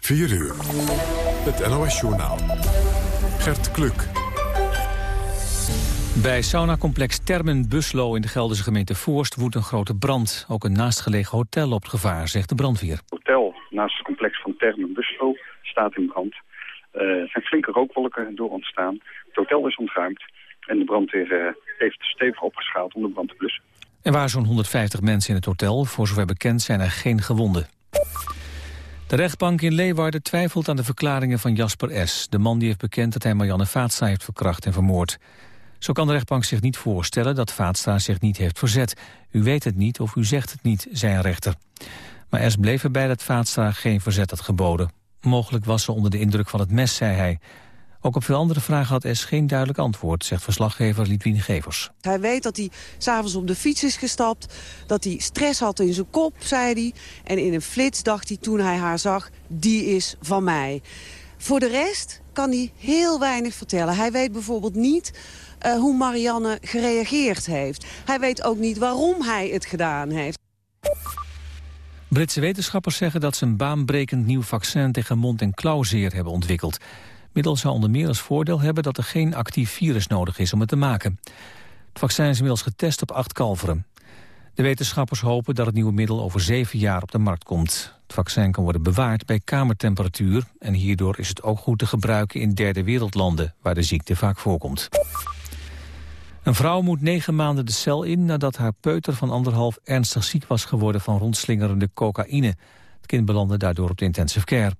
4 uur. Het NOS-journaal. Gert Kluk. Bij saunacomplex Termen Buslo in de Gelderse gemeente Voorst woedt een grote brand. Ook een naastgelegen hotel loopt gevaar, zegt de brandweer. Het hotel naast het complex van Termen Buslo staat in brand. Eh, er zijn flinke rookwolken door ontstaan. Het hotel is ontruimd en de brandweer uh, heeft stevig opgeschaald om de brand te blussen. Er waren zo'n 150 mensen in het hotel. Voor zover bekend zijn er geen gewonden. De rechtbank in Leeuwarden twijfelt aan de verklaringen van Jasper S. De man die heeft bekend dat hij Marianne Vaatstra heeft verkracht en vermoord. Zo kan de rechtbank zich niet voorstellen dat Vaatstra zich niet heeft verzet. U weet het niet of u zegt het niet, zei een rechter. Maar S bleef erbij dat Vaatstra geen verzet had geboden. Mogelijk was ze onder de indruk van het mes, zei hij. Ook op veel andere vragen had S geen duidelijk antwoord, zegt verslaggever Litwien Gevers. Hij weet dat hij s'avonds op de fiets is gestapt, dat hij stress had in zijn kop, zei hij. En in een flits dacht hij toen hij haar zag, die is van mij. Voor de rest kan hij heel weinig vertellen. Hij weet bijvoorbeeld niet uh, hoe Marianne gereageerd heeft. Hij weet ook niet waarom hij het gedaan heeft. Britse wetenschappers zeggen dat ze een baanbrekend nieuw vaccin tegen mond- en klauwzeer hebben ontwikkeld. Middel zou onder meer als voordeel hebben dat er geen actief virus nodig is om het te maken. Het vaccin is inmiddels getest op acht kalveren. De wetenschappers hopen dat het nieuwe middel over zeven jaar op de markt komt. Het vaccin kan worden bewaard bij kamertemperatuur... en hierdoor is het ook goed te gebruiken in derde wereldlanden... waar de ziekte vaak voorkomt. Een vrouw moet negen maanden de cel in nadat haar peuter van anderhalf ernstig ziek was geworden van rondslingerende cocaïne. Het kind belandde daardoor op de intensive care.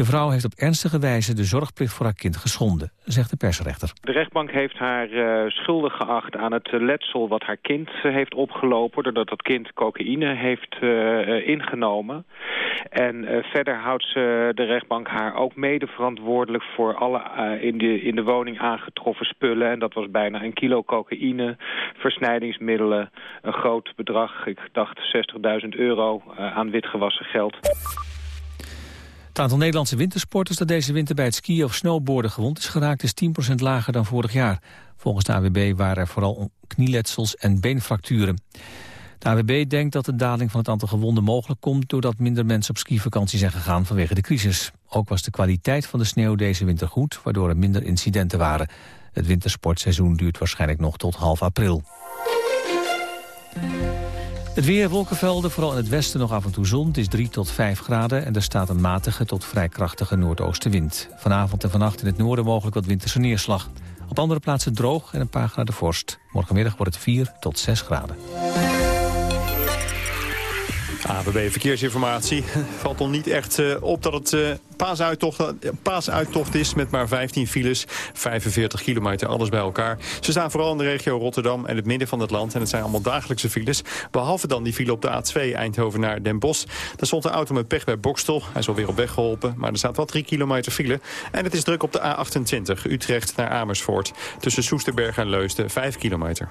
De vrouw heeft op ernstige wijze de zorgplicht voor haar kind geschonden, zegt de persrechter. De rechtbank heeft haar uh, schuldig geacht aan het letsel wat haar kind uh, heeft opgelopen... doordat dat kind cocaïne heeft uh, ingenomen. En verder houdt ze, de rechtbank haar ook mede verantwoordelijk... voor alle in, de, in de woning aangetroffen spullen. En dat was bijna een kilo cocaïne, versnijdingsmiddelen... een groot bedrag, ik dacht 60.000 euro aan witgewassen geld. Het aantal Nederlandse wintersporters dat deze winter bij het skiën of snowboarden gewond is geraakt is 10% lager dan vorig jaar. Volgens de AWB waren er vooral knieletsels en beenfracturen. De AWB denkt dat de daling van het aantal gewonden mogelijk komt doordat minder mensen op skivakantie zijn gegaan vanwege de crisis. Ook was de kwaliteit van de sneeuw deze winter goed, waardoor er minder incidenten waren. Het wintersportseizoen duurt waarschijnlijk nog tot half april. Het weer, wolkenvelden, vooral in het westen nog af en toe zon. Het is 3 tot 5 graden en er staat een matige tot vrij krachtige noordoostenwind. Vanavond en vannacht in het noorden mogelijk wat winterse neerslag. Op andere plaatsen droog en een paar graden vorst. Morgenmiddag wordt het 4 tot 6 graden. ABB Verkeersinformatie. Valt ons niet echt uh, op dat het uh, paasuittocht, paasuittocht is met maar 15 files. 45 kilometer, alles bij elkaar. Ze staan vooral in de regio Rotterdam en het midden van het land. En het zijn allemaal dagelijkse files. Behalve dan die file op de A2 Eindhoven naar Den Bosch. Daar stond een auto met pech bij Bokstel. Hij is alweer op weg geholpen. Maar er staat wel 3 kilometer file. En het is druk op de A28 Utrecht naar Amersfoort. Tussen Soesterberg en Leusden 5 kilometer.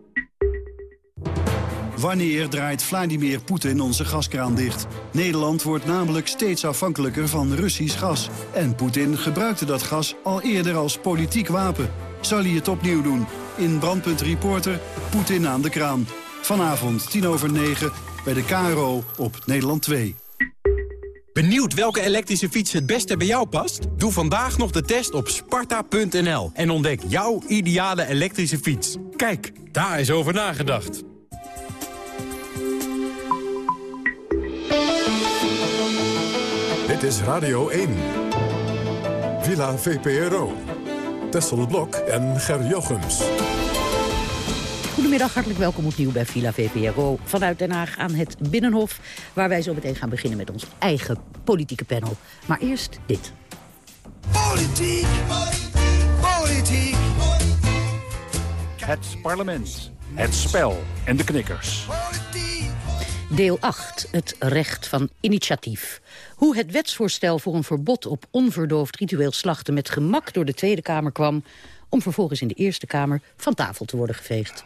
Wanneer draait Vladimir Poetin onze gaskraan dicht? Nederland wordt namelijk steeds afhankelijker van Russisch gas. En Poetin gebruikte dat gas al eerder als politiek wapen. Zal hij het opnieuw doen? In Brandpunt Reporter, Poetin aan de kraan. Vanavond, tien over negen, bij de KRO op Nederland 2. Benieuwd welke elektrische fiets het beste bij jou past? Doe vandaag nog de test op sparta.nl en ontdek jouw ideale elektrische fiets. Kijk, daar is over nagedacht. Dit is Radio 1. Villa VPRO. Tessel Blok en Ger Jochems. Goedemiddag, hartelijk welkom opnieuw bij Villa VPRO. Vanuit Den Haag aan het Binnenhof, waar wij zo meteen gaan beginnen met ons eigen politieke panel. Maar eerst dit. Politiek, politiek. Het parlement, het spel en de knikkers. Deel 8, het recht van initiatief. Hoe het wetsvoorstel voor een verbod op onverdoofd ritueel slachten... met gemak door de Tweede Kamer kwam... om vervolgens in de Eerste Kamer van tafel te worden geveegd.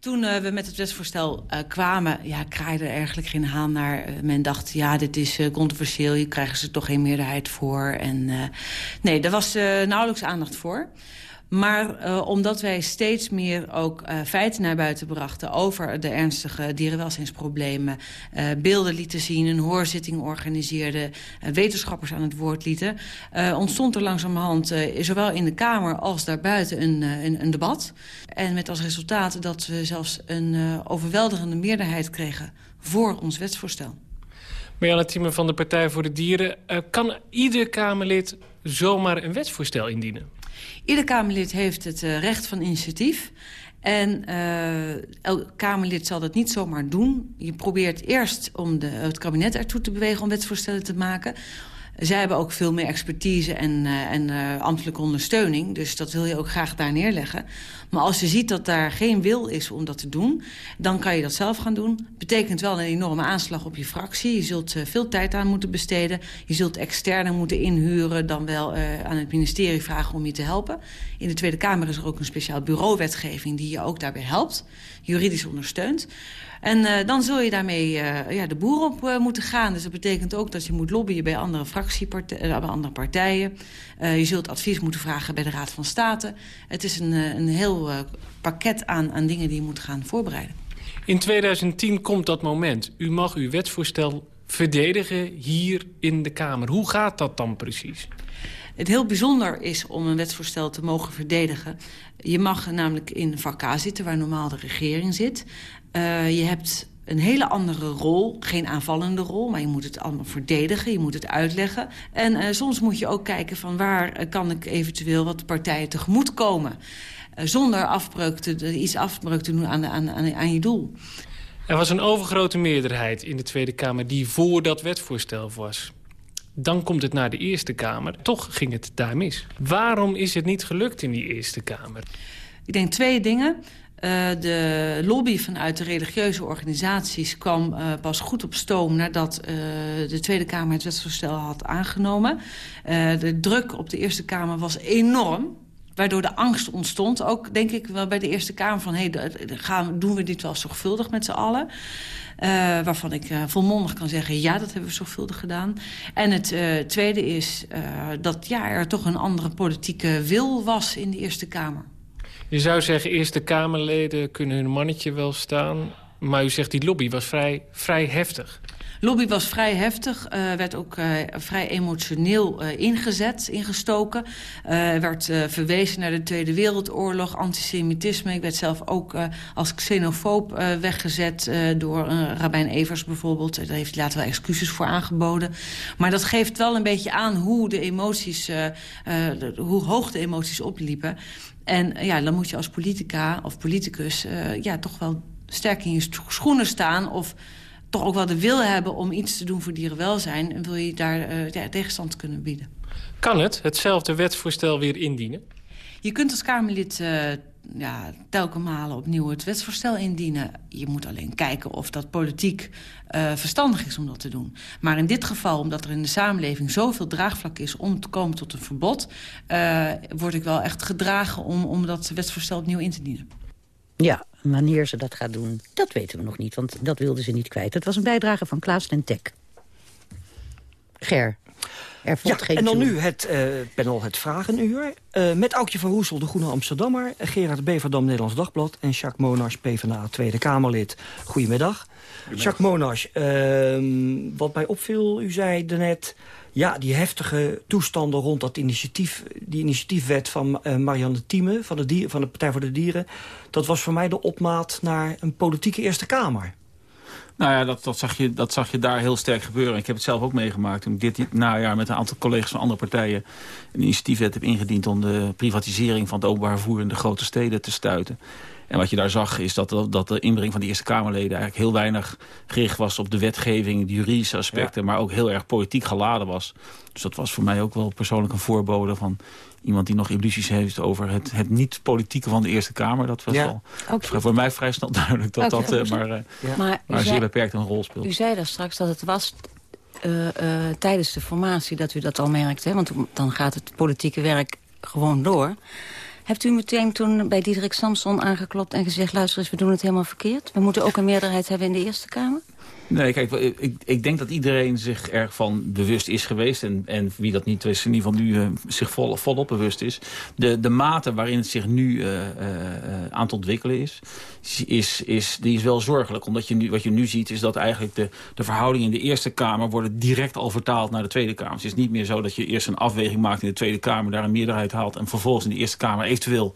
Toen uh, we met het wetsvoorstel uh, kwamen, ja, kraaide er eigenlijk geen haan naar. Uh, men dacht, ja, dit is controversieel, hier krijgen ze toch geen meerderheid voor. En, nee, daar was nauwelijks aandacht voor. Maar uh, omdat wij steeds meer ook uh, feiten naar buiten brachten... over de ernstige dierenwelzijnsproblemen... Uh, beelden lieten zien, een hoorzitting organiseerden... wetenschappers aan het woord lieten... ontstond er langzamerhand, zowel in de Kamer als daarbuiten, een, een, een, debat. En met als resultaat dat we zelfs een overweldigende meerderheid kregen... voor ons wetsvoorstel. Marianne Thieme van de Partij voor de Dieren. kan ieder Kamerlid zomaar een wetsvoorstel indienen? Ieder Kamerlid heeft het uh, recht van initiatief. En uh, elk Kamerlid zal dat niet zomaar doen. Je probeert eerst om de, het kabinet ertoe te bewegen om wetsvoorstellen te maken. Zij hebben ook veel meer expertise en, uh, en uh, ambtelijke ondersteuning. Dus dat wil je ook graag daar neerleggen. Maar als je ziet dat daar geen wil is om dat te doen... dan kan je dat zelf gaan doen. Betekent wel een enorme aanslag op je fractie. Je zult uh, veel tijd aan moeten besteden. Je zult externe moeten inhuren... dan wel aan het ministerie vragen om je te helpen. In de Tweede Kamer is er ook een speciaal bureauwetgeving... die je ook daarbij helpt, juridisch ondersteunt. En uh, dan zul je daarmee uh, ja, de boer op uh, moeten gaan. Dus dat betekent ook dat je moet lobbyen bij andere fractiepartijen, bij andere partijen. je zult advies moeten vragen bij de Raad van State. Het is een, een heel pakket aan, aan dingen die je moet gaan voorbereiden. In 2010 komt dat moment. U mag uw wetsvoorstel verdedigen hier in de Kamer. Hoe gaat dat dan precies? Het heel bijzonder is om een wetsvoorstel te mogen verdedigen. Je mag namelijk in vak K zitten, waar normaal de regering zit. Uh, je hebt een hele andere rol. Geen aanvallende rol, maar je moet het allemaal verdedigen. Je moet het uitleggen. En uh, soms moet je ook kijken van waar kan ik eventueel wat partijen tegemoet komen. Uh, zonder afbreuk te, iets afbreuk te doen aan, de, aan, aan, aan je doel. Er was een overgrote meerderheid in de Tweede Kamer die voor dat wetsvoorstel was. Dan komt het naar de Eerste Kamer. Toch ging het daar mis. Waarom is het niet gelukt in die Eerste Kamer? Ik denk twee dingen. Uh, de lobby vanuit de religieuze organisaties kwam uh, pas goed op stoom... nadat uh, de Tweede Kamer het wetsvoorstel had aangenomen. de druk op de Eerste Kamer was enorm waardoor de angst ontstond. Ook denk ik wel bij de Eerste Kamer van... Hey, gaan, doen we dit wel zorgvuldig met z'n allen? Waarvan ik volmondig kan zeggen, ja, dat hebben we zorgvuldig gedaan. En het tweede is dat ja, er toch een andere politieke wil was in de Eerste Kamer. Je zou zeggen, Eerste Kamerleden kunnen hun mannetje wel staan... maar u zegt die lobby was vrij, vrij heftig. Lobby was vrij heftig, uh, werd ook uh, vrij emotioneel uh, ingezet, ingestoken. Er werd verwezen naar de Tweede Wereldoorlog, antisemitisme. Ik werd zelf ook als xenofoob weggezet door Rabijn Evers bijvoorbeeld. Daar heeft hij later wel excuses voor aangeboden. Maar dat geeft wel een beetje aan hoe de emoties, hoe hoog de emoties opliepen. En ja, dan moet je als politica of politicus uh, ja, toch wel sterk in je schoenen staan... of toch ook wel de wil hebben om iets te doen voor dierenwelzijn... en wil je daar uh, ja, tegenstand kunnen bieden. Kan het, hetzelfde wetsvoorstel weer indienen? Je kunt als Kamerlid uh, ja, telkens malen opnieuw het wetsvoorstel indienen. Je moet alleen kijken of dat politiek uh, verstandig is om dat te doen. Maar in dit geval, omdat er in de samenleving zoveel draagvlak is... om te komen tot een verbod, uh, word ik wel echt gedragen om, om dat wetsvoorstel opnieuw in te dienen. Ja, wanneer ze dat gaat doen, dat weten we nog niet. Want dat wilden ze niet kwijt. Het was een bijdrage van Klaas ten Tek. Ger, er ja, en dan nu het uh, panel Het Vragenuur. Uh, met Aukje van Roesel, de Groene Amsterdammer. Gerard Beverdam, Nederlands Dagblad. En Jacques Monas, PvdA, Tweede Kamerlid. Goedemiddag. Jacques Monas, uh, wat mij opviel, u zei daarnet... Ja, die heftige toestanden rond dat initiatief, die initiatiefwet van uh, Marianne Thieme... Van de, dier, van de Partij voor de Dieren... dat was voor mij de opmaat naar een politieke Eerste Kamer. Nou ja, dat, dat, zag je, dat zag je daar heel sterk gebeuren. Ik heb het zelf ook meegemaakt toen ik dit najaar met een aantal collega's van andere partijen... een initiatiefwet heb ingediend om de privatisering van het openbaar vervoer in de grote steden te stuiten. En wat je daar zag is dat, dat de inbreng van de Eerste Kamerleden... eigenlijk heel weinig gericht was op de wetgeving, de juridische aspecten... maar ook heel erg politiek geladen was. Dus dat was voor mij ook wel persoonlijk een voorbode van iemand die nog illusies heeft over het, het niet-politieke van de Eerste Kamer. Dat was wel voor mij vrij snel duidelijk dat dat uh, maar, ja. maar, maar zeer beperkt een rol speelt. U zei daar straks dat het was uh, tijdens de formatie dat u dat al merkte. Hè? Want dan gaat het politieke werk gewoon door. Hebt u meteen toen bij Diederik Samson aangeklopt en gezegd... luister eens, we doen het helemaal verkeerd. We moeten ook een meerderheid hebben in de Eerste Kamer? Nee, kijk, ik, ik denk dat iedereen zich ervan bewust is geweest. En, en wie dat niet is, in ieder geval nu uh, zich vol, volop bewust is. De, de mate waarin het zich nu uh, uh, aan het ontwikkelen is, is, is, die is wel zorgelijk. Omdat je nu, wat je nu ziet is dat eigenlijk de, de verhoudingen in de Eerste Kamer... worden direct al vertaald naar de Tweede Kamer. Dus het is niet meer zo dat je eerst een afweging maakt in de Tweede Kamer... daar een meerderheid haalt en vervolgens in de Eerste Kamer eventueel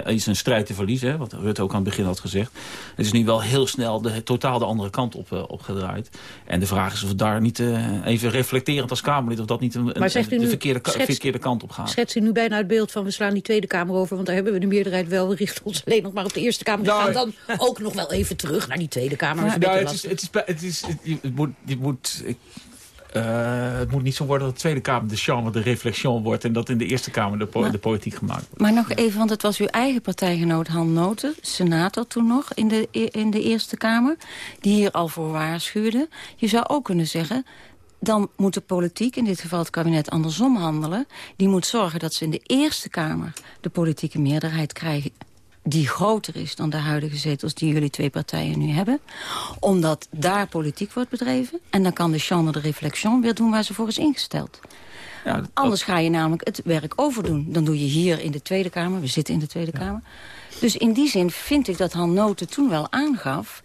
is een strijd te verliezen, hè, wat Rutte ook aan het begin had gezegd. Het is nu wel heel snel de, totaal de andere kant op, uh, opgedraaid. En de vraag is of we daar niet uh, even reflecterend als Kamerlid... of dat niet een, een, de nu, verkeerde, schets, verkeerde kant op gaat. Schetst u nu bijna het beeld van we slaan die Tweede Kamer over... want daar hebben we de meerderheid wel. We richten ons alleen nog maar op de Eerste Kamer. We nou, dan ook nog wel even terug naar die Tweede Kamer. Maar, nou, het, is, het, is, het, is, het, moet... Je moet ik, uh, het moet niet zo worden dat de Tweede Kamer de chambre de reflexion wordt... en dat in de Eerste Kamer de, po de politiek gemaakt wordt. Maar nog even, want het was uw eigen partijgenoot Han Noten... senator toen nog in de, in de Eerste Kamer... die hier al voor waarschuwde. Je zou ook kunnen zeggen dan moet de politiek, in dit geval het kabinet, andersom handelen. Die moet zorgen dat ze in de Eerste Kamer de politieke meerderheid krijgen die groter is dan de huidige zetels die jullie twee partijen nu hebben. Omdat daar politiek wordt bedreven. En dan kan de chambre de réflexion weer doen waar ze voor is ingesteld. Ja, Anders ga je namelijk het werk overdoen. Dan doe je hier in de Tweede Kamer. We zitten in de Tweede Kamer. Dus in die zin vind ik dat Han Noten toen wel aangaf...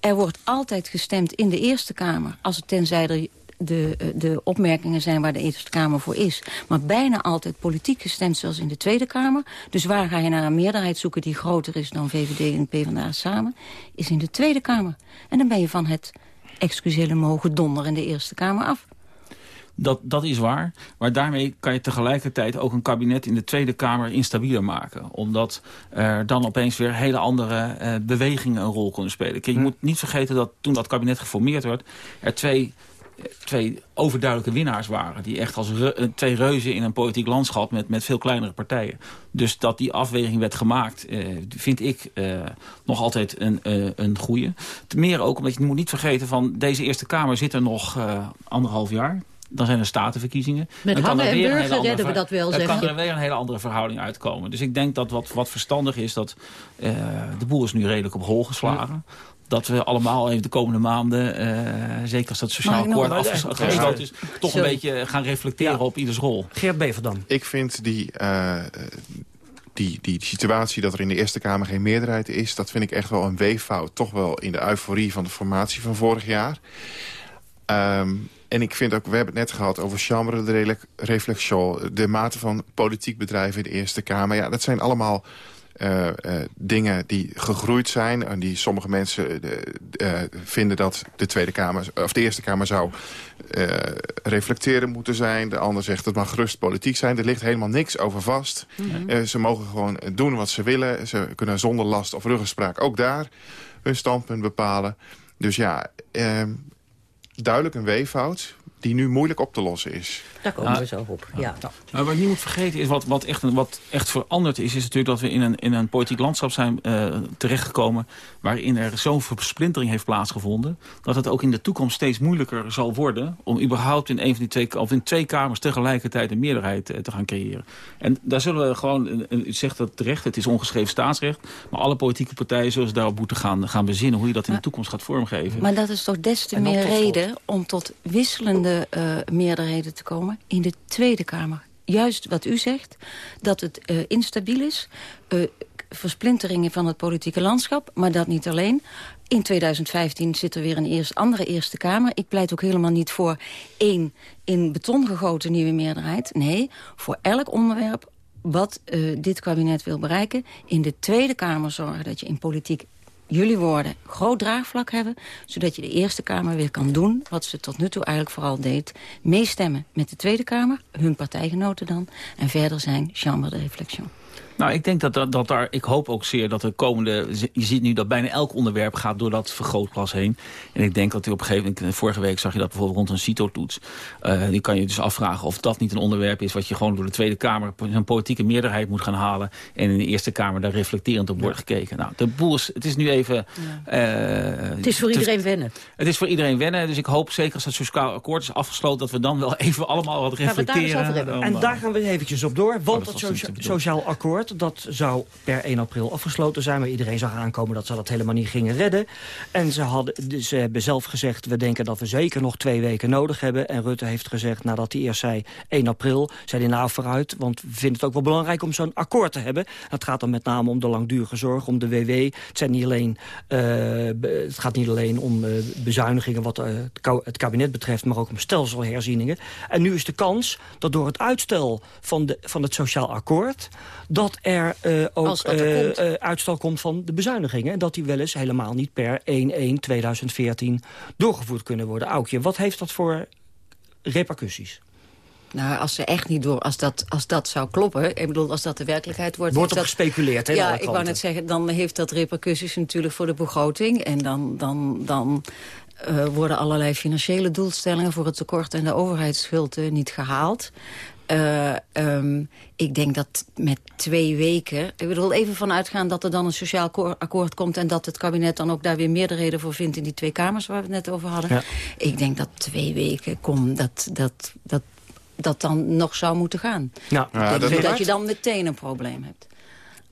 er wordt altijd gestemd in de Eerste Kamer... als het tenzij er de, de opmerkingen zijn waar de Eerste Kamer voor is. Maar bijna altijd politiek gestemd zoals in de Tweede Kamer. Dus waar ga je naar een meerderheid zoeken die groter is dan VVD en PvdA samen? Is in de Tweede Kamer. En dan ben je van het excusele mogen donder in de Eerste Kamer af. Dat, dat is waar. Maar daarmee kan je tegelijkertijd ook een kabinet in de Tweede Kamer instabieler maken. Omdat er dan opeens weer hele andere uh, bewegingen een rol kunnen spelen. je hm. moet niet vergeten dat toen dat kabinet geformeerd werd... er twee twee overduidelijke winnaars waren. Die echt als re twee reuzen in een politiek landschap met, met veel kleinere partijen. Dus dat die afweging werd gemaakt, eh, vind ik eh, nog altijd een, uh, een goede. Ten meer ook omdat je moet niet vergeten van deze Eerste Kamer zit er nog uh, anderhalf jaar. Dan zijn er statenverkiezingen. Met dan kan er en burger redden we dat wel, Dan kan er weer een hele andere verhouding uitkomen. Dus ik denk dat wat, wat verstandig is, dat de boel is nu redelijk op hol geslagen dat we allemaal even de komende maanden, uh, zeker als dat sociaal akkoord afgesloten is, toch een beetje gaan reflecteren op ieders rol. Geert Beverdam. Ik vind die, uh, die, die situatie dat er in de Eerste Kamer geen meerderheid is... dat vind ik echt wel een weeffout. Toch wel in de euforie van de formatie van vorig jaar. Um, en ik vind ook, we hebben het net gehad over chambre de reflexion... de mate van politiek bedrijven in de Eerste Kamer. Ja, dat zijn allemaal uh, uh, dingen die gegroeid zijn. En die sommige mensen uh, vinden dat de Tweede Kamer, of de Eerste Kamer zou reflecteren moeten zijn. De ander zegt dat mag gerust politiek zijn. Er ligt helemaal niks over vast. Mm -hmm. ze mogen gewoon doen wat ze willen. Ze kunnen zonder last of ruggespraak ook daar hun standpunt bepalen. Dus ja, duidelijk een weeffout die nu moeilijk op te lossen is. Daar komen we zo op, ja. Maar wat je niet moet vergeten is, wat, wat, echt, wat echt veranderd is... is natuurlijk dat we in een, in een politiek landschap zijn uh, terechtgekomen... waarin er zo'n versplintering heeft plaatsgevonden... dat het ook in de toekomst steeds moeilijker zal worden... om überhaupt in, een van die twee, of in twee kamers tegelijkertijd een meerderheid uh, te gaan creëren. En daar zullen we gewoon, u zegt dat terecht, het is ongeschreven staatsrecht... maar alle politieke partijen zullen daarop moeten gaan, gaan bezinnen... hoe je dat in de toekomst gaat vormgeven. Maar dat is toch des te meer reden om tot wisselende uh, meerderheden te komen in de Tweede Kamer. Juist wat u zegt, dat het uh, instabiel is... Uh, versplinteringen van het politieke landschap, maar dat niet alleen. In 2015 zit er weer een eerst, andere Eerste Kamer. Ik pleit ook helemaal niet voor één in beton gegoten nieuwe meerderheid. Nee, voor elk onderwerp wat uh, dit kabinet wil bereiken... in de Tweede Kamer zorgen dat je in politiek jullie woorden groot draagvlak hebben... zodat je de Eerste Kamer weer kan doen wat ze tot nu toe eigenlijk vooral deed. Meestemmen met de Tweede Kamer, hun partijgenoten dan... en verder zijn chambre de réflexion. Nou, ik denk dat, dat, dat daar, ik hoop ook zeer dat de komende, je ziet nu dat bijna elk onderwerp gaat door dat vergrootglas heen. En ik denk dat u op een gegeven moment, vorige week zag je dat bijvoorbeeld rond een CITO-toets. Uh, die kan je dus afvragen of dat niet een onderwerp is wat je gewoon door de Tweede Kamer een politieke meerderheid moet gaan halen. En in de Eerste Kamer daar reflecterend op wordt gekeken. Nou, de boel is, het is nu even... Ja. Uh, het is voor iedereen wennen. Het is voor iedereen wennen, dus ik hoop zeker als het sociaal akkoord is afgesloten dat we dan wel even allemaal wat reflecteren. Daar en daar gaan we eventjes op door, want oh, dat, dat sociaal akkoord Dat zou per 1 april afgesloten zijn. Maar iedereen zag aankomen dat ze dat helemaal niet gingen redden. En ze, hadden, ze hebben zelf gezegd... we denken dat we zeker nog twee weken nodig hebben. En Rutte heeft gezegd, nadat hij eerst zei 1 april... zei hij nou vooruit, want we vinden het ook wel belangrijk... om zo'n akkoord te hebben. Het gaat dan met name om de langdurige zorg, om de WW. Het, zijn niet alleen, uh, het gaat niet alleen om uh, bezuinigingen... wat uh, het kabinet betreft, maar ook om stelselherzieningen. En nu is de kans dat door het uitstel van, de, van het sociaal akkoord... dat er uh, ook er komt. Uh, uitstel komt van de bezuinigingen. En dat die wel eens helemaal niet per 1-1-2014 doorgevoerd kunnen worden. Aukje, wat heeft dat voor repercussies? Nou, als ze echt niet door, als dat, als dat zou kloppen, ik bedoel, als dat de werkelijkheid wordt... Wordt er dat, gespeculeerd, hè? Ja, ik wou net zeggen, dan heeft dat repercussies natuurlijk voor de begroting. En dan, dan, dan uh, worden allerlei financiële doelstellingen voor het tekort en de overheidsschuld uh, niet gehaald. Uh, um, ik denk dat met twee weken... Ik bedoel even vanuitgaan dat er dan een sociaal akkoord komt... en dat het kabinet dan ook daar weer meerderheden voor vindt... in die twee kamers waar we het net over hadden. Ja. Ik denk dat twee weken kom, dat, dat, dat, dat dan nog zou moeten gaan. Ja. ja dat, dat, dat je dan meteen een probleem hebt.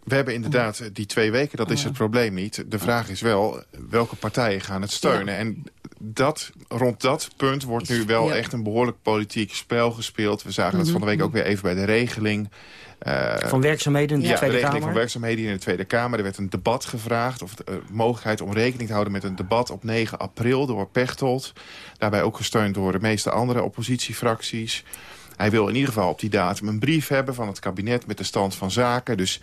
We hebben inderdaad die twee weken, dat is het probleem niet. De vraag is wel, welke partijen gaan het steunen? Ja. En dat, rond dat punt wordt nu wel echt een behoorlijk politiek spel gespeeld. We zagen mm -hmm. dat van de week ook weer even bij de regeling. Uh, van werkzaamheden in de ja, Tweede de regeling Kamer? van werkzaamheden in de Tweede Kamer. Er werd een debat gevraagd, of de uh, mogelijkheid om rekening te houden met een debat op 9 april door Pechtold. Daarbij ook gesteund door de meeste andere oppositiefracties. Hij wil in ieder geval op die datum een brief hebben van het kabinet met de stand van zaken. Dus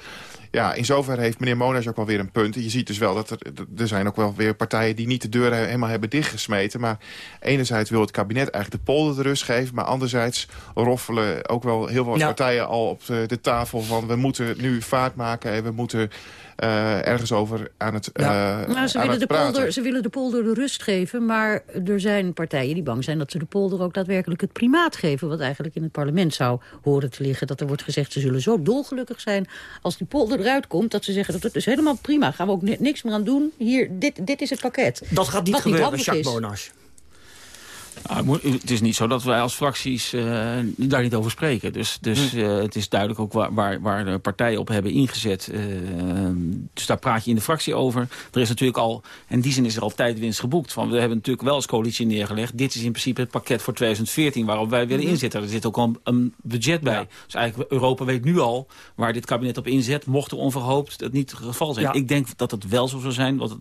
ja, in zoverre heeft meneer Monash ook wel weer een punt. Je ziet dus wel dat er, er zijn ook wel weer partijen die niet de deuren helemaal hebben dichtgesmeten. Maar enerzijds wil het kabinet eigenlijk de polder de rust geven. Maar anderzijds roffelen ook wel heel veel ja. partijen al op de, de, tafel van we moeten nu vaart maken en we moeten... Uh, ergens over aan het, ja. uh, nou, ze, willen de polder, ze willen de polder de rust geven, maar er zijn partijen die bang zijn dat ze de polder ook daadwerkelijk het primaat geven, wat eigenlijk in het parlement zou horen te liggen. Dat er wordt gezegd, ze zullen zo dolgelukkig zijn als die polder eruit komt, dat ze zeggen, dat is helemaal prima, gaan we ook niks meer aan doen. Hier, dit, dit is het pakket. Dat gaat niet wat gebeuren, niet Jacques Bonas. Nou, het is niet zo dat wij als fracties uh, daar niet over spreken. Dus, dus uh, het is duidelijk ook waar, waar, waar, de partijen op hebben ingezet. Uh, dus daar praat je in de fractie over. Er is natuurlijk al, in die zin is er al tijdwinst geboekt. Van, we hebben natuurlijk wel als coalitie neergelegd. Dit is in principe het pakket voor 2014 waarop wij willen inzetten. Er zit ook al een, een budget bij. Ja. Dus eigenlijk Europa weet nu al waar dit kabinet op inzet. Mocht er onverhoopt dat niet het geval zijn. Ja. Ik denk dat het wel zo zou zijn. Het,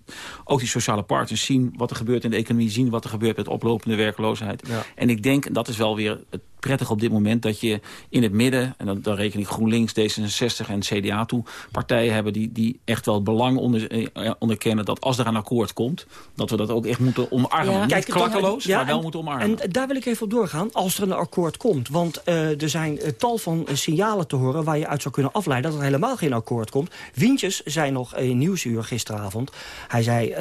ook die sociale partners zien wat er gebeurt in de economie. Zien wat er gebeurt met oplopende werkloosheid. Ja. En ik denk, en dat is wel weer het prettig op dit moment... dat je in het midden, en dan, dan reken ik GroenLinks, D66 en CDA toe... partijen hebben die, die echt wel belang onder, eh, onderkennen... dat als er een akkoord komt, dat we dat ook echt moeten omarmen. Ja. Kijk, klakkeloos, ja, maar wel en, moeten omarmen. En daar wil ik even op doorgaan, als er een akkoord komt. Want uh, er zijn uh, tal van uh, signalen te horen waar je uit zou kunnen afleiden... dat er helemaal geen akkoord komt. Wientjes zei nog in Nieuwsuur gisteravond... hij zei,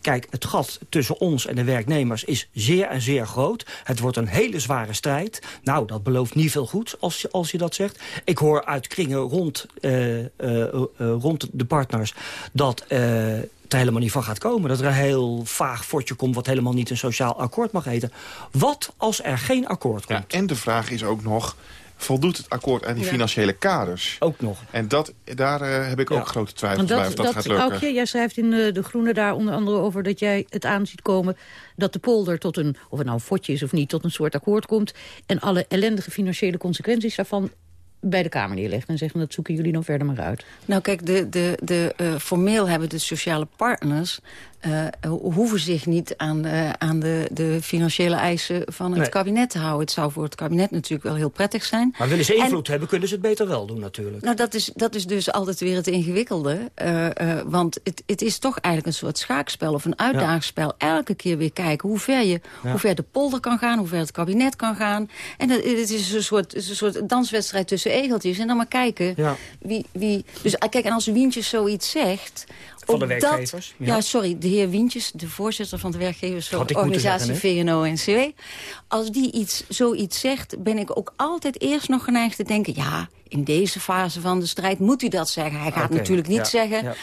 kijk, het gat tussen ons en de werknemers is zeer en zeer groot. Het wordt een hele zware strijd. Nou, dat belooft niet veel goed als je, als je dat zegt. Ik hoor uit kringen rond, uh, uh, uh, rond de partners dat er helemaal niet van gaat komen. Dat er een heel vaag fortje komt wat helemaal niet een sociaal akkoord mag heten. Wat als er geen akkoord komt? Ja, en de vraag is ook nog voldoet het akkoord aan die ja. financiële kaders. Ook nog. En dat, daar uh, heb ik ook grote twijfels bij of dat, dat gaat lukken. Aukje, jij schrijft in uh, De Groene daar onder andere over dat jij het aanziet komen... dat de polder tot een, of het nou een fotje is of niet, tot een soort akkoord komt... en alle ellendige financiële consequenties daarvan bij de Kamer neerlegt en zeggen dat zoeken jullie dan verder maar uit. Nou kijk, de, de, de, uh, formeel hebben de sociale partners uh, hoeven zich niet aan, uh, aan de, de financiële eisen van het nee. kabinet te houden. Het zou voor het kabinet natuurlijk wel heel prettig zijn. Maar willen ze invloed en, hebben, kunnen ze het beter wel doen natuurlijk. Nou, dat is, dat is dus altijd weer het ingewikkelde. Uh, want het, het is toch eigenlijk een soort schaakspel of een uitdagingsspel. Ja. Elke keer weer kijken hoe ver, je, ja. hoe ver de polder kan gaan, hoe ver het kabinet kan gaan. En het, het is een soort, een soort danswedstrijd tussen egeltjes. En dan maar kijken ja. wie, wie... Dus kijk, en als Wientjes zoiets zegt van de werkgevers? Dat, ja. ja. sorry, de heer Wientjes, de voorzitter van de werkgeversorganisatie VNO-NCW. Als die iets, zoiets zegt, ben ik ook altijd eerst nog geneigd te denken... ja, in deze fase van de strijd moet hij dat zeggen. Hij gaat natuurlijk niet ja, zeggen... ja.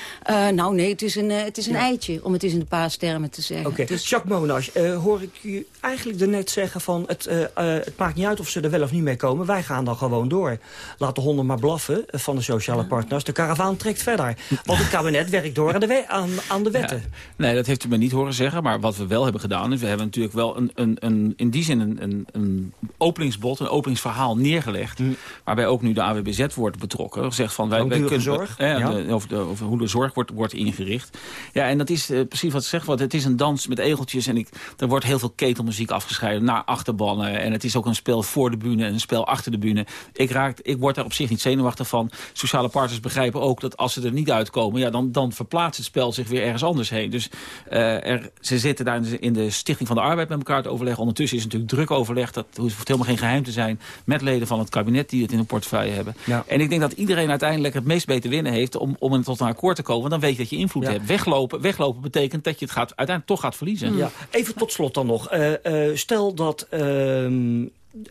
eh, nou nee, het is een, eh, het is een Ja. eitje, om het eens in de paastermen te zeggen. Oké, Dus Jacques Monash, eh, hoor ik u eigenlijk daarnet zeggen van... Het, eh, eh, het maakt niet uit of ze er wel of niet mee komen. Wij gaan dan gewoon door. Laat de honden maar blaffen van de sociale partners. De karavaan trekt verder. Want het kabinet werkt door aan de, we- aan, aan de wetten. Nee, dat heeft u me niet horen zeggen. Maar wat we wel hebben gedaan... is we hebben natuurlijk wel een, een, een, in die zin een, een, een openingsbod... een openingsverhaal neergelegd... waarbij ook nu de AWBZ wordt betrokken. Gezegd van wij, wij kunnen... zorg, eh, ja. de- over, de, over hoe de zorg wordt, wordt ingericht. Ja, en dat is eh, precies wat ze zegt. Want het is een dans met egeltjes. En ik, er wordt heel veel ketelmuziek afgescheiden naar achterbannen. En het is ook een spel voor de bühne en een spel achter de bühne. Ik, raak, ik word daar op zich niet zenuwachtig van. Sociale partners begrijpen ook dat als ze er niet uitkomen... Ja, dan, dan verplaatst het spel zich weer ergens anders heen. Dus eh, er, ze zitten daar in de, in de Stichting van de Arbeid met elkaar te overleggen. Ondertussen is het natuurlijk druk overleg. Dat hoeft helemaal geen geheim te zijn. Met leden van het kabinet die het in hun portefeuille hebben. Ja. En ik denk dat iedereen uiteindelijk het meest beter winnen heeft... om, om tot een akkoord te komen. Want dan weet je dat je invloed Ja. hebt. Weglopen, weglopen betekent dat je het gaat, uiteindelijk toch gaat verliezen. Ja, even tot slot dan nog. Eh, eh, stel dat ehm,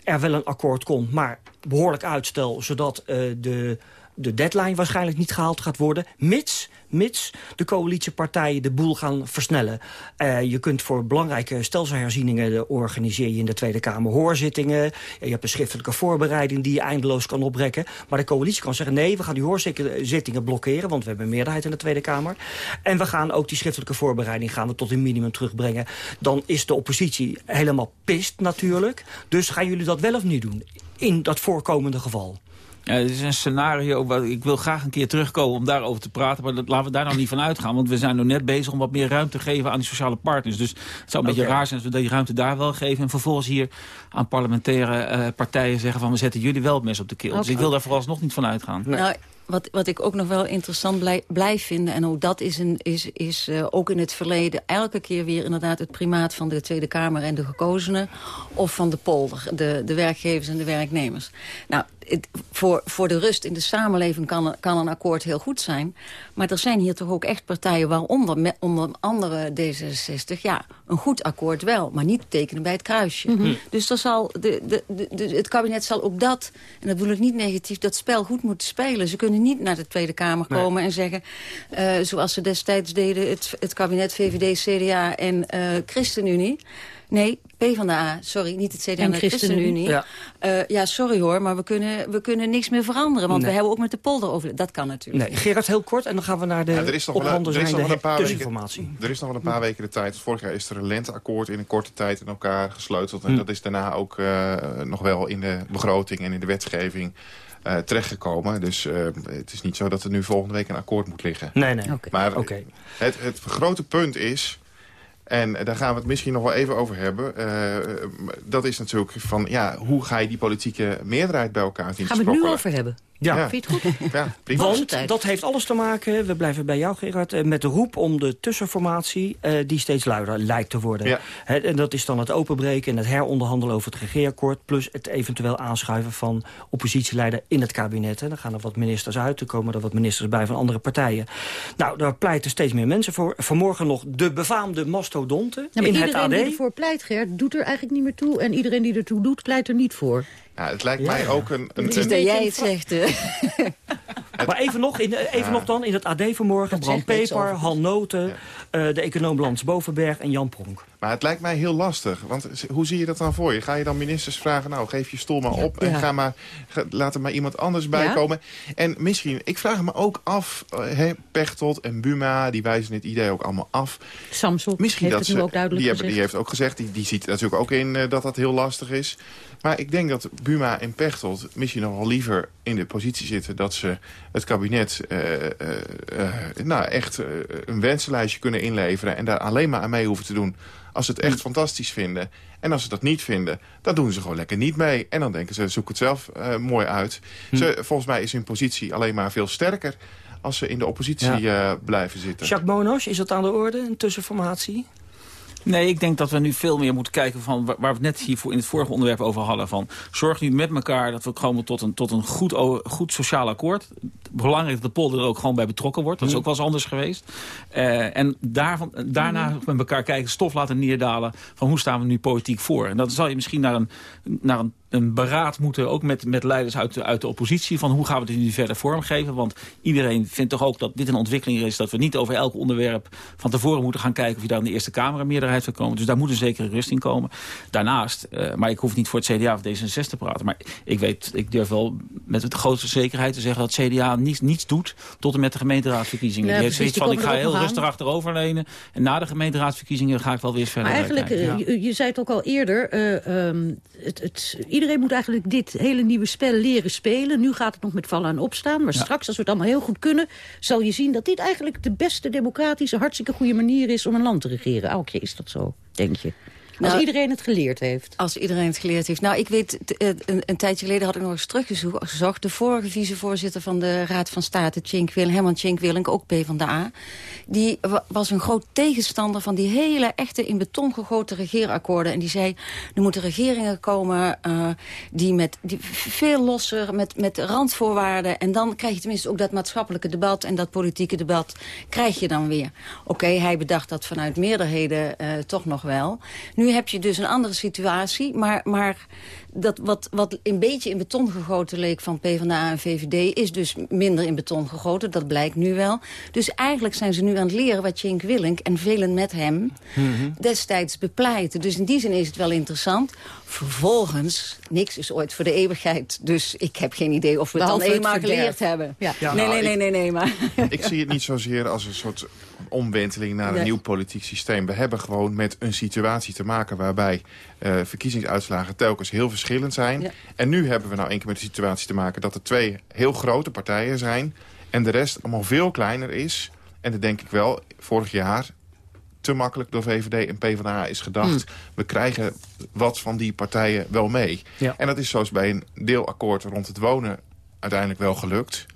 er wel een akkoord komt, maar behoorlijk uitstel... zodat de, de deadline waarschijnlijk niet gehaald gaat worden... mits, mits de coalitiepartijen de boel gaan versnellen. Eh, je kunt voor belangrijke stelselherzieningen... eh, organiseer je in de Tweede Kamer hoorzittingen. Je hebt een schriftelijke voorbereiding die je eindeloos kan oprekken. Maar de coalitie kan zeggen... nee, we gaan die hoorzittingen blokkeren... want we hebben een meerderheid in de Tweede Kamer. En we gaan ook die schriftelijke voorbereiding gaan we tot een minimum terugbrengen. Dan is de oppositie helemaal pist natuurlijk. Dus gaan jullie dat wel of niet doen? In dat voorkomende geval. Ja, het is een scenario, waar ik wil graag een keer terugkomen om daarover te praten. Maar dat, laten we daar nou niet van uitgaan. Want we zijn nog net bezig om wat meer ruimte te geven aan die sociale partners. Dus het zou een beetje raar zijn als we die ruimte daar wel geven. En vervolgens hier aan parlementaire eh, partijen zeggen van we zetten jullie wel het mes op de keel. Dus ik wil daar vooralsnog niet van uitgaan. Nou, wat, wat ik ook nog wel interessant blij- blijf vinden... en ook dat is, een, is, is eh, ook in het verleden elke keer weer inderdaad het primaat van de Tweede Kamer en de gekozenen... of van de polder, de, de werkgevers en de werknemers. Nou, voor, voor de rust in de samenleving kan, kan een akkoord heel goed zijn. Maar er zijn hier toch ook echt partijen, waaronder met, onder andere D66... ja, een goed akkoord wel, maar niet tekenen bij het kruisje. Mhm. Dus er zal de, de, de, de- het kabinet zal ook dat, en dat bedoel ik niet negatief... dat spel goed moeten spelen. Ze kunnen niet naar de Tweede Kamer Nee. komen en zeggen... eh, zoals ze destijds deden, het, het kabinet VVD, CDA en eh, ChristenUnie... Nee, PvdA, sorry, niet het CDA, En maar de ChristenUnie. Ja. Ja. ja, sorry hoor, maar we kunnen, we kunnen niks meer veranderen. Want Nee. we hebben ook met de polder over... Dat kan natuurlijk Nee, Gerard, heel kort. En dan gaan we naar de Ja, er is nog wel, ophanden er is nog wel zijnde een paar weken, er is nog wel een paar weken de tijd. Vorig jaar is er een lenteakkoord in een korte tijd in elkaar gesleuteld. En Hm. dat is daarna ook eh, nog wel in de begroting en in de wetgeving eh, terechtgekomen. Dus eh, het is niet zo dat er nu volgende week een akkoord moet liggen. Nee, nee. Maar Oké. het, het grote punt is... En daar gaan we het misschien nog wel even over hebben. eh, dat is natuurlijk van, ja, hoe ga je die politieke meerderheid bij elkaar zien Gaan we het nu over hebben? Ja. Vind je het goed? Ja, prima. Want dat heeft alles te maken, we blijven bij jou Gerard... eh, met de roep om de tussenformatie eh, die steeds luider lijkt te worden. Ja. Hè, en dat is dan het openbreken en het heronderhandelen over het regeerakkoord... plus het eventueel aanschuiven van oppositieleider in het kabinet. Hè. Dan gaan er wat ministers uit, er komen er wat ministers bij van andere partijen. Nou, daar pleiten steeds meer mensen voor. Vanmorgen nog de befaamde mastodonten Ja, in het iedereen AD. die ervoor pleit, Gert, doet er eigenlijk niet meer toe. En iedereen die ertoe doet, pleit er niet voor. Ja, het lijkt mij ook een... een, Het is een- dat jij het zegt. hè. Maar even nog, in, de- even Ja. nog dan in het AD vanmorgen. Bram Peper. Han Noten, eh, de econoom Lans Bovenberg en Jan Pronk. Maar het lijkt mij heel lastig. Want hoe zie je dat dan voor je? Ga je dan ministers vragen, nou geef je stoel maar op... en Ja. ga maar, ga- laat er maar iemand anders bij Ja. komen. En misschien, ik vraag me ook af... eh, hè, Pechtold en Buma, die wijzen dit idee ook allemaal af. Samsung Misschien heeft dat het nu ze, ook duidelijk die, hebben, die heeft ook gezegd, die, die ziet natuurlijk ook in eh, dat dat heel lastig is. Maar ik denk dat Buma en Pechtold misschien nog wel liever in de positie zitten... dat ze het kabinet eh, eh, eh, nou, echt een wensenlijstje kunnen inleveren... en daar alleen maar aan mee hoeven te doen als ze het echt fantastisch vinden. En als ze dat niet vinden, dan doen ze gewoon lekker niet mee. En dan denken ze, zoek het zelf eh, mooi uit. Ze, volgens mij is hun positie alleen maar veel sterker... als ze in de oppositie eh, blijven zitten. Jacques Monos, is dat aan de orde, een tussenformatie? Nee, ik denk dat we nu veel meer moeten kijken van waar we het net hier in het vorige onderwerp over hadden. Van, zorg nu met elkaar dat we komen tot een, tot een goed, goed sociaal akkoord. Belangrijk dat de polder er ook gewoon bij betrokken wordt. Dat is ook wel eens anders geweest. Eh, en daarvan, daarna met elkaar kijken, stof laten neerdalen van hoe staan we nu politiek voor. En dat zal je misschien naar een, naar een een beraad moeten, ook met, met leiders uit de, uit de oppositie... van hoe gaan we dit nu verder vormgeven. Want iedereen vindt toch ook dat dit een ontwikkeling is... dat we niet over elk onderwerp van tevoren moeten gaan kijken... of je daar in de Eerste Kamer een meerderheid van komen. Dus daar moet een zekere rust in komen. Daarnaast, eh, maar ik hoef niet voor het CDA of D66 te praten... maar ik, weet, ik durf wel met de grootste zekerheid te zeggen... dat CDA niets, niets doet tot en met de gemeenteraadsverkiezingen. Ja, die heeft zoiets van, ik ga heel rustig achterover lenen... en na de gemeenteraadsverkiezingen ga ik wel weer verder Maar eigenlijk, eh, je, je zei het ook al eerder... eh, ehm, het, het, iedereen moet eigenlijk dit hele nieuwe spel leren spelen. Nu gaat het nog met vallen en opstaan. Maar straks, als we het allemaal heel goed kunnen... zal je zien dat dit eigenlijk de beste democratische... hartstikke goede manier is om een land te regeren. Aukje, is dat zo, denk je? Als Nou, iedereen het geleerd heeft. Als iedereen het geleerd heeft. Nou, ik weet, eh, een, een tijdje geleden had ik nog eens teruggezocht. De vorige vicevoorzitter van de Raad van State, Cenk Wil, Herman Cenk Willink, ook PvdA... die wa- was een groot tegenstander van die hele echte in beton gegoten regeerakkoorden. En die zei, er moeten regeringen komen eh, die met die veel losser, met, met randvoorwaarden... en dan krijg je tenminste ook dat maatschappelijke debat... en dat politieke debat krijg je dan weer. Oké, hij bedacht dat vanuit meerderheden eh, toch nog wel. Nu heb je dus een andere situatie, maar... maar dat wat, wat een beetje in beton gegoten leek van PvdA en VVD... is dus minder in beton gegoten, dat blijkt nu wel. Dus eigenlijk zijn ze nu aan het leren wat Cenk Willink... en velen met hem destijds bepleiten. Dus in die zin is het wel interessant. Vervolgens, niks is ooit voor de eeuwigheid. Dus ik heb geen idee of we het het eenmaal geleerd hebben. Ja. Ja, nee, nou, nee, nee, nee, nee, maar... Ik zie het niet zozeer als een soort omwenteling naar een Nee. nieuw politiek systeem. We hebben gewoon met een situatie te maken waarbij eh, verkiezingsuitslagen telkens heel verschillend zijn. Ja. En nu hebben we nou één keer met de situatie te maken dat er twee heel grote partijen zijn en de rest allemaal veel kleiner is. En dan denk ik wel, vorig jaar te makkelijk door VVD en PvdA is gedacht... we krijgen wat van die partijen wel mee. Ja. En dat is zoals bij een deelakkoord rond het wonen uiteindelijk wel gelukt.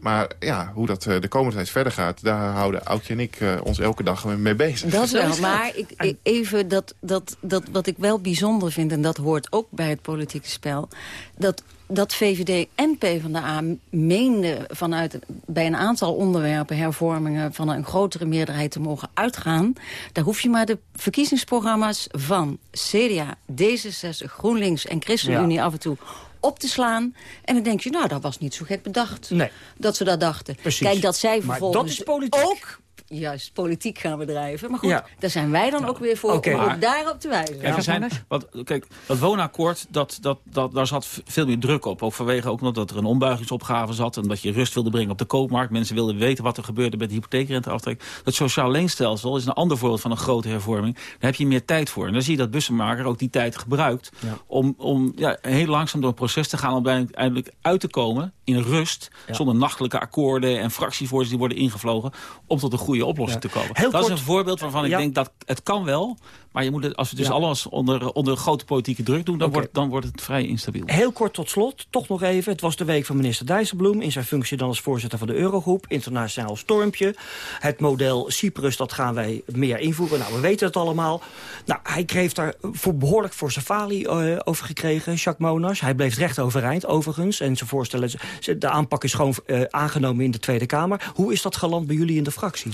Maar ja, hoe dat eh, de komende tijd verder gaat... daar houden Aukje en ik eh, ons elke dag mee bezig. Dat wel, maar ik, ik- even dat, dat, dat wat ik wel bijzonder vind... en dat hoort ook bij het politieke spel... dat, dat VVD en PvdA meenden vanuit bij een aantal onderwerpen... hervormingen van een grotere meerderheid te mogen uitgaan... daar hoef je maar de verkiezingsprogramma's van CDA, D66, GroenLinks en ChristenUnie af en toe op te slaan. En dan denk je, nou, dat was niet zo gek bedacht. Nee. Dat ze dat dachten. Precies. Kijk, dat zij Maar vervolgens dat is politiek. ook juist politiek gaan bedrijven. Maar goed, Ja. daar zijn wij dan ook weer voor Oké. om Maar- ook daarop te wijzen. Kijk, er zijn, wat, kijk, dat woonakkoord, dat, dat, dat, daar zat veel meer druk op. Ook vanwege ook nog dat er een ombuigingsopgave zat... en dat je rust wilde brengen op de koopmarkt. Mensen wilden weten wat er gebeurde met de hypotheekrenteaftrek. Dat sociaal leenstelsel is een ander voorbeeld van een grote hervorming. Daar heb je meer tijd voor. En dan zie je dat bussenmaker ook die tijd gebruikt... Ja. om, om ja, heel langzaam door een proces te gaan... om uiteindelijk uit te komen in rust... Ja. zonder nachtelijke akkoorden en fractievoorzitters die worden ingevlogen... om tot een goede oplossing Ja. te komen. Heel dat kort- is een voorbeeld waarvan ik Ja. denk dat het kan wel... maar je moet het, als we dus Ja. alles onder, onder grote politieke druk doen... dan, wordt, dan wordt het vrij instabiel. Heel kort tot slot, toch nog even. Het was de week van minister Dijsselbloem... in zijn functie dan als voorzitter van de Eurogroep. Internationaal stormpje. Het model Cyprus, dat gaan wij meer invoeren. Nou, we weten het allemaal. Nou, hij kreeg daar voor, behoorlijk voor zijn falie eh, over gekregen, Jacques Monas. Hij bleef recht overeind, overigens. En zijn voorstellen, de aanpak is gewoon eh, aangenomen in de Tweede Kamer. Hoe is dat geland bij jullie in de fractie?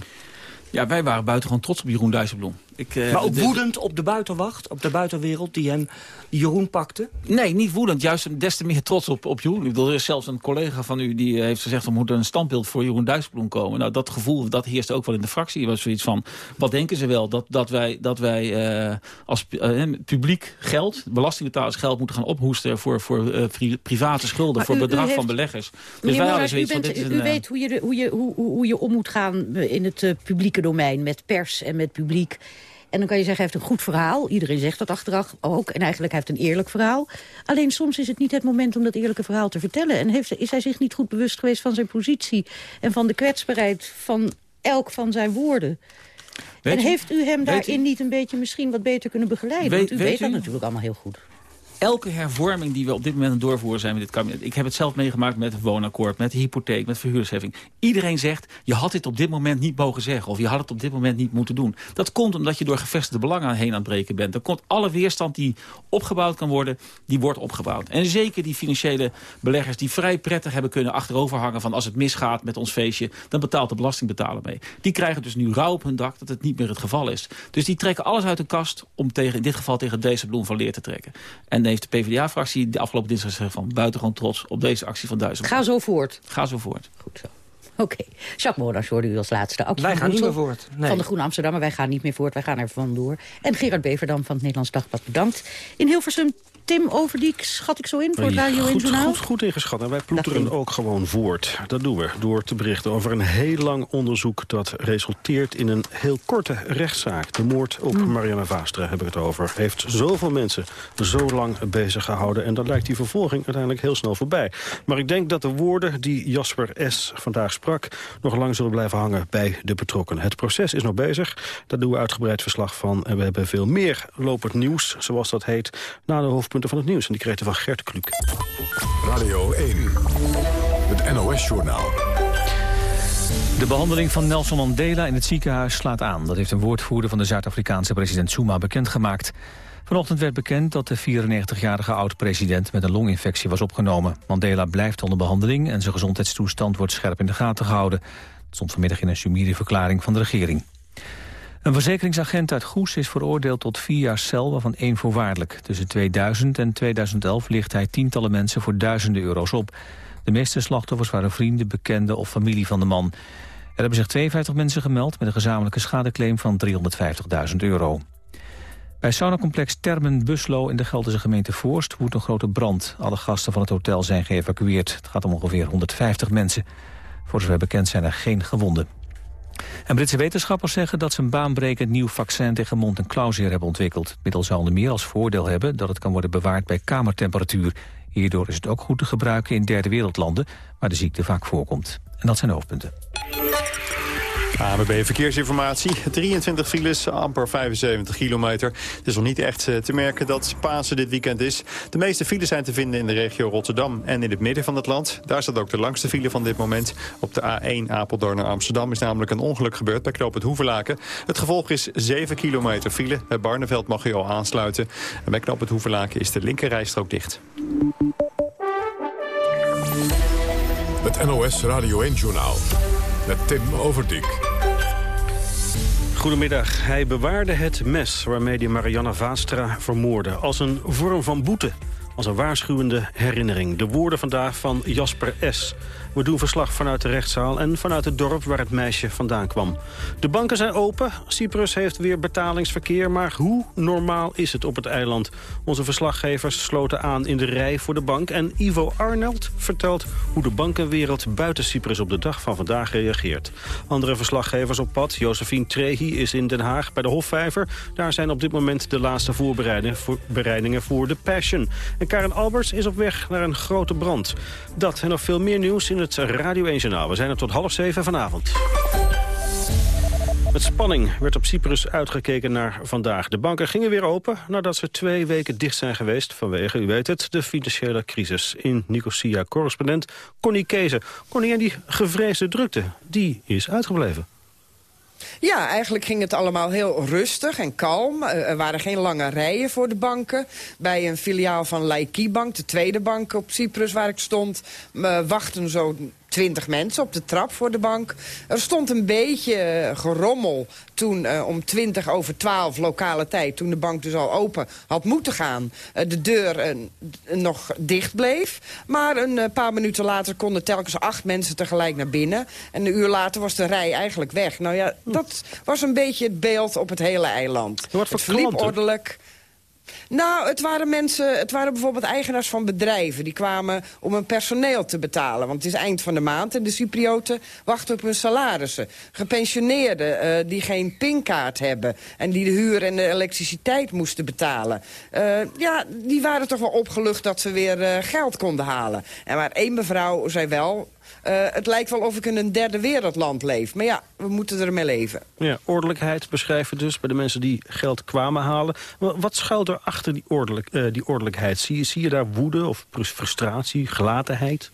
Ja, wij waren buitengewoon trots op Jeroen Dijsselbloem. Ik, eh, maar ook de- woedend op de buitenwacht, op de buitenwereld... die hem, die Jeroen pakte? Nee, niet woedend. Juist des te meer trots op, op Jeroen. Ik bedoel, er is zelfs een collega van u die eh, heeft gezegd... er moet een standbeeld voor Jeroen Dijsselbloem komen. Nou, dat gevoel dat heerst ook wel in de fractie. Er was zoiets van, wat denken ze wel? Dat, dat wij, dat wij eh, als pu- publiek geld, belastingbetalers geld... moeten gaan ophoesten voor, voor eh, pri- private schulden... Maar voor u- u bedrag heeft- van beleggers. Dus wij hadden u, van, dit is u een... weet hoe je, hoe, je, hoe, hoe hoe je om moet gaan in het eh, publieke domein... met pers en met publiek. En dan kan je zeggen, hij heeft een goed verhaal. Iedereen zegt dat achteraf ook. En eigenlijk hij heeft een eerlijk verhaal. Alleen soms is het niet het moment om dat eerlijke verhaal te vertellen. En heeft, is hij zich niet goed bewust geweest van zijn positie... en van de kwetsbaarheid van elk van zijn woorden. Weet en u- heeft u hem daarin u- niet een beetje misschien wat beter kunnen begeleiden? Weet- Want u weet weet dat u- natuurlijk allemaal heel goed. Elke hervorming die we op dit moment aan doorvoeren zijn met dit kabinet. Ik heb het zelf meegemaakt met het woonakkoord, met de hypotheek, met verhuurdersheffing. Iedereen zegt, je had dit op dit moment niet mogen zeggen. Of je had het op dit moment niet moeten doen. Dat komt omdat je door gevestigde belangen heen aan het breken bent. Dan komt alle weerstand die opgebouwd kan worden, die wordt opgebouwd. En zeker die financiële beleggers die vrij prettig hebben kunnen achteroverhangen van als het misgaat met ons feestje, dan betaalt de belastingbetaler mee. Die krijgen dus nu rouw op hun dak dat het niet meer het geval is. Dus die trekken alles uit de kast om tegen, in dit geval tegen deze bloem van leer te trekken. En heeft de PvdA-fractie de afgelopen dinsdag gezegd van buitengewoon trots op deze actie van Duitsland. Ga zo voort. Ga zo voort. Goed zo. Oké. Jacques Moras hoorde u als laatste. Actie Wij van gaan niet meer voort. Nee. Van de Groene Amsterdammer. Wij gaan niet meer voort. Wij gaan er vandoor. En Gerard Beverdam van het Nederlands Dagblad bedankt. In Hilversum Tim Overdiek, schat ik zo in voor het Radio 1 goed, Journaal? goed, goed ingeschat. En wij ploeteren ook gewoon voort. Dat doen we door te berichten over een heel lang onderzoek... dat resulteert in een heel korte rechtszaak. De moord op Hmm. Marianne Vaastra heb ik het over. Heeft zoveel mensen zo lang bezig gehouden. En dan lijkt die vervolging uiteindelijk heel snel voorbij. Maar ik denk dat de woorden die Jasper S. vandaag sprak... nog lang zullen blijven hangen bij de betrokkenen. Het proces is nog bezig. Daar doen we uitgebreid verslag van. En we hebben veel meer lopend nieuws, zoals dat heet... na de hoofdpunten van het nieuws. En die van Gert Kluk. Radio 1, het NOS-journaal. De behandeling van Nelson Mandela in het ziekenhuis slaat aan. Dat heeft een woordvoerder van de Zuid-Afrikaanse president Zuma bekendgemaakt. Vanochtend werd bekend dat de 94-jarige oud-president met een longinfectie was opgenomen. Mandela blijft onder behandeling en zijn gezondheidstoestand wordt scherp in de gaten gehouden. Dat stond vanmiddag in een sumiri-verklaring van de regering. Een verzekeringsagent uit Goes is veroordeeld tot vier jaar cel, waarvan één voorwaardelijk. Tussen 2000 en 2011 licht hij tientallen mensen voor duizenden euro's op. De meeste slachtoffers waren vrienden, bekenden of familie van de man. Er hebben zich 52 mensen gemeld met een gezamenlijke schadeclaim van 350.000 euro. Bij saunacomplex Termen Buslo in de Gelderse gemeente Voorst woedt een grote brand. Alle gasten van het hotel zijn geëvacueerd. Het gaat om ongeveer 150 mensen. Voor zover bekend zijn er geen gewonden. Britse wetenschappers zeggen dat ze een baanbrekend nieuw vaccin tegen mond- en klauwzeer hebben ontwikkeld. Het middel zou onder meer als voordeel hebben dat het kan worden bewaard bij kamertemperatuur. Hierdoor is het ook goed te gebruiken in derde wereldlanden, waar de ziekte vaak voorkomt. En dat zijn de hoofdpunten. ANWB Verkeersinformatie. 23 files, amper 75 kilometer. Het is nog niet echt eh, te merken dat Pasen dit weekend is. De meeste files zijn te vinden in de regio Rotterdam en in het midden van het land. Daar staat ook de langste file van dit moment. Op de A1 Apeldoorn naar Amsterdam is namelijk een ongeluk gebeurd bij knoop het Hoeverlaken. Het gevolg is 7 kilometer file. Bij Barneveld mag je al aansluiten. En bij knoop het Hoeverlaken is de linkerrijstrook dicht. Het NOS Radio 1-journaal met Tim Overdijk. Goedemiddag. Hij bewaarde het mes waarmee hij Marianne Vaastra vermoordde... als een vorm van boete, als een waarschuwende herinnering. De woorden vandaag van Jasper S. We doen verslag vanuit de rechtszaal en vanuit het dorp waar het meisje vandaan kwam. De banken zijn open, Cyprus heeft weer betalingsverkeer... maar hoe normaal is het op het eiland? Onze verslaggevers sloten aan in de rij voor de bank... en Ivo Arneld vertelt hoe de bankenwereld buiten Cyprus op de dag van vandaag reageert. Andere verslaggevers op pad, Josephine Trehi is in Den Haag bij de Hofvijver. Daar zijn op dit moment de laatste voorbereidingen voor, de Passion. En Karen Alberts is op weg naar een grote brand. Dat en nog veel meer nieuws in het Radio 1 Journaal. We zijn er tot half zeven vanavond. Met spanning werd op Cyprus uitgekeken naar vandaag. De banken gingen weer open nadat ze twee weken dicht zijn geweest... vanwege, u weet het, de financiële crisis. In Nicosia correspondent Connie Kezen. Connie, en die gevreesde drukte, die is uitgebleven. Ja, eigenlijk ging het allemaal heel rustig en kalm. Eh, Er waren geen lange rijen voor de banken. Bij een filiaal van Laiki Bank, de tweede bank op Cyprus waar ik stond... eh, wachten zo twintig mensen op de trap voor de bank. Er stond een beetje gerommel toen eh, om twintig over twaalf lokale tijd... toen de bank dus al open had moeten gaan... eh, de deur eh, nog dicht bleef. Maar een paar minuten later konden telkens acht mensen tegelijk naar binnen. En een uur later was de rij eigenlijk weg. Nou ja, dat was een beetje het beeld op het hele eiland. Het verliep ordelijk. Nou, het waren mensen, het waren bijvoorbeeld eigenaars van bedrijven. Die kwamen om hun personeel te betalen. Want het is eind van de maand en de Cyprioten wachten op hun salarissen. Gepensioneerden eh, die geen pinkaart hebben... en die de huur en de elektriciteit moesten betalen. Eh, ja, die waren toch wel opgelucht dat ze weer eh, geld konden halen. En maar één mevrouw zei wel... eh, het lijkt wel of ik in een derde wereldland leef. Maar ja, we moeten ermee leven. Ja, ordelijkheid beschrijven dus bij de mensen die geld kwamen halen. Wa- Wat schuilt er achter die, ordelijk, eh, die ordelijkheid? Zie je, zie je daar woede of frus- frustratie, gelatenheid?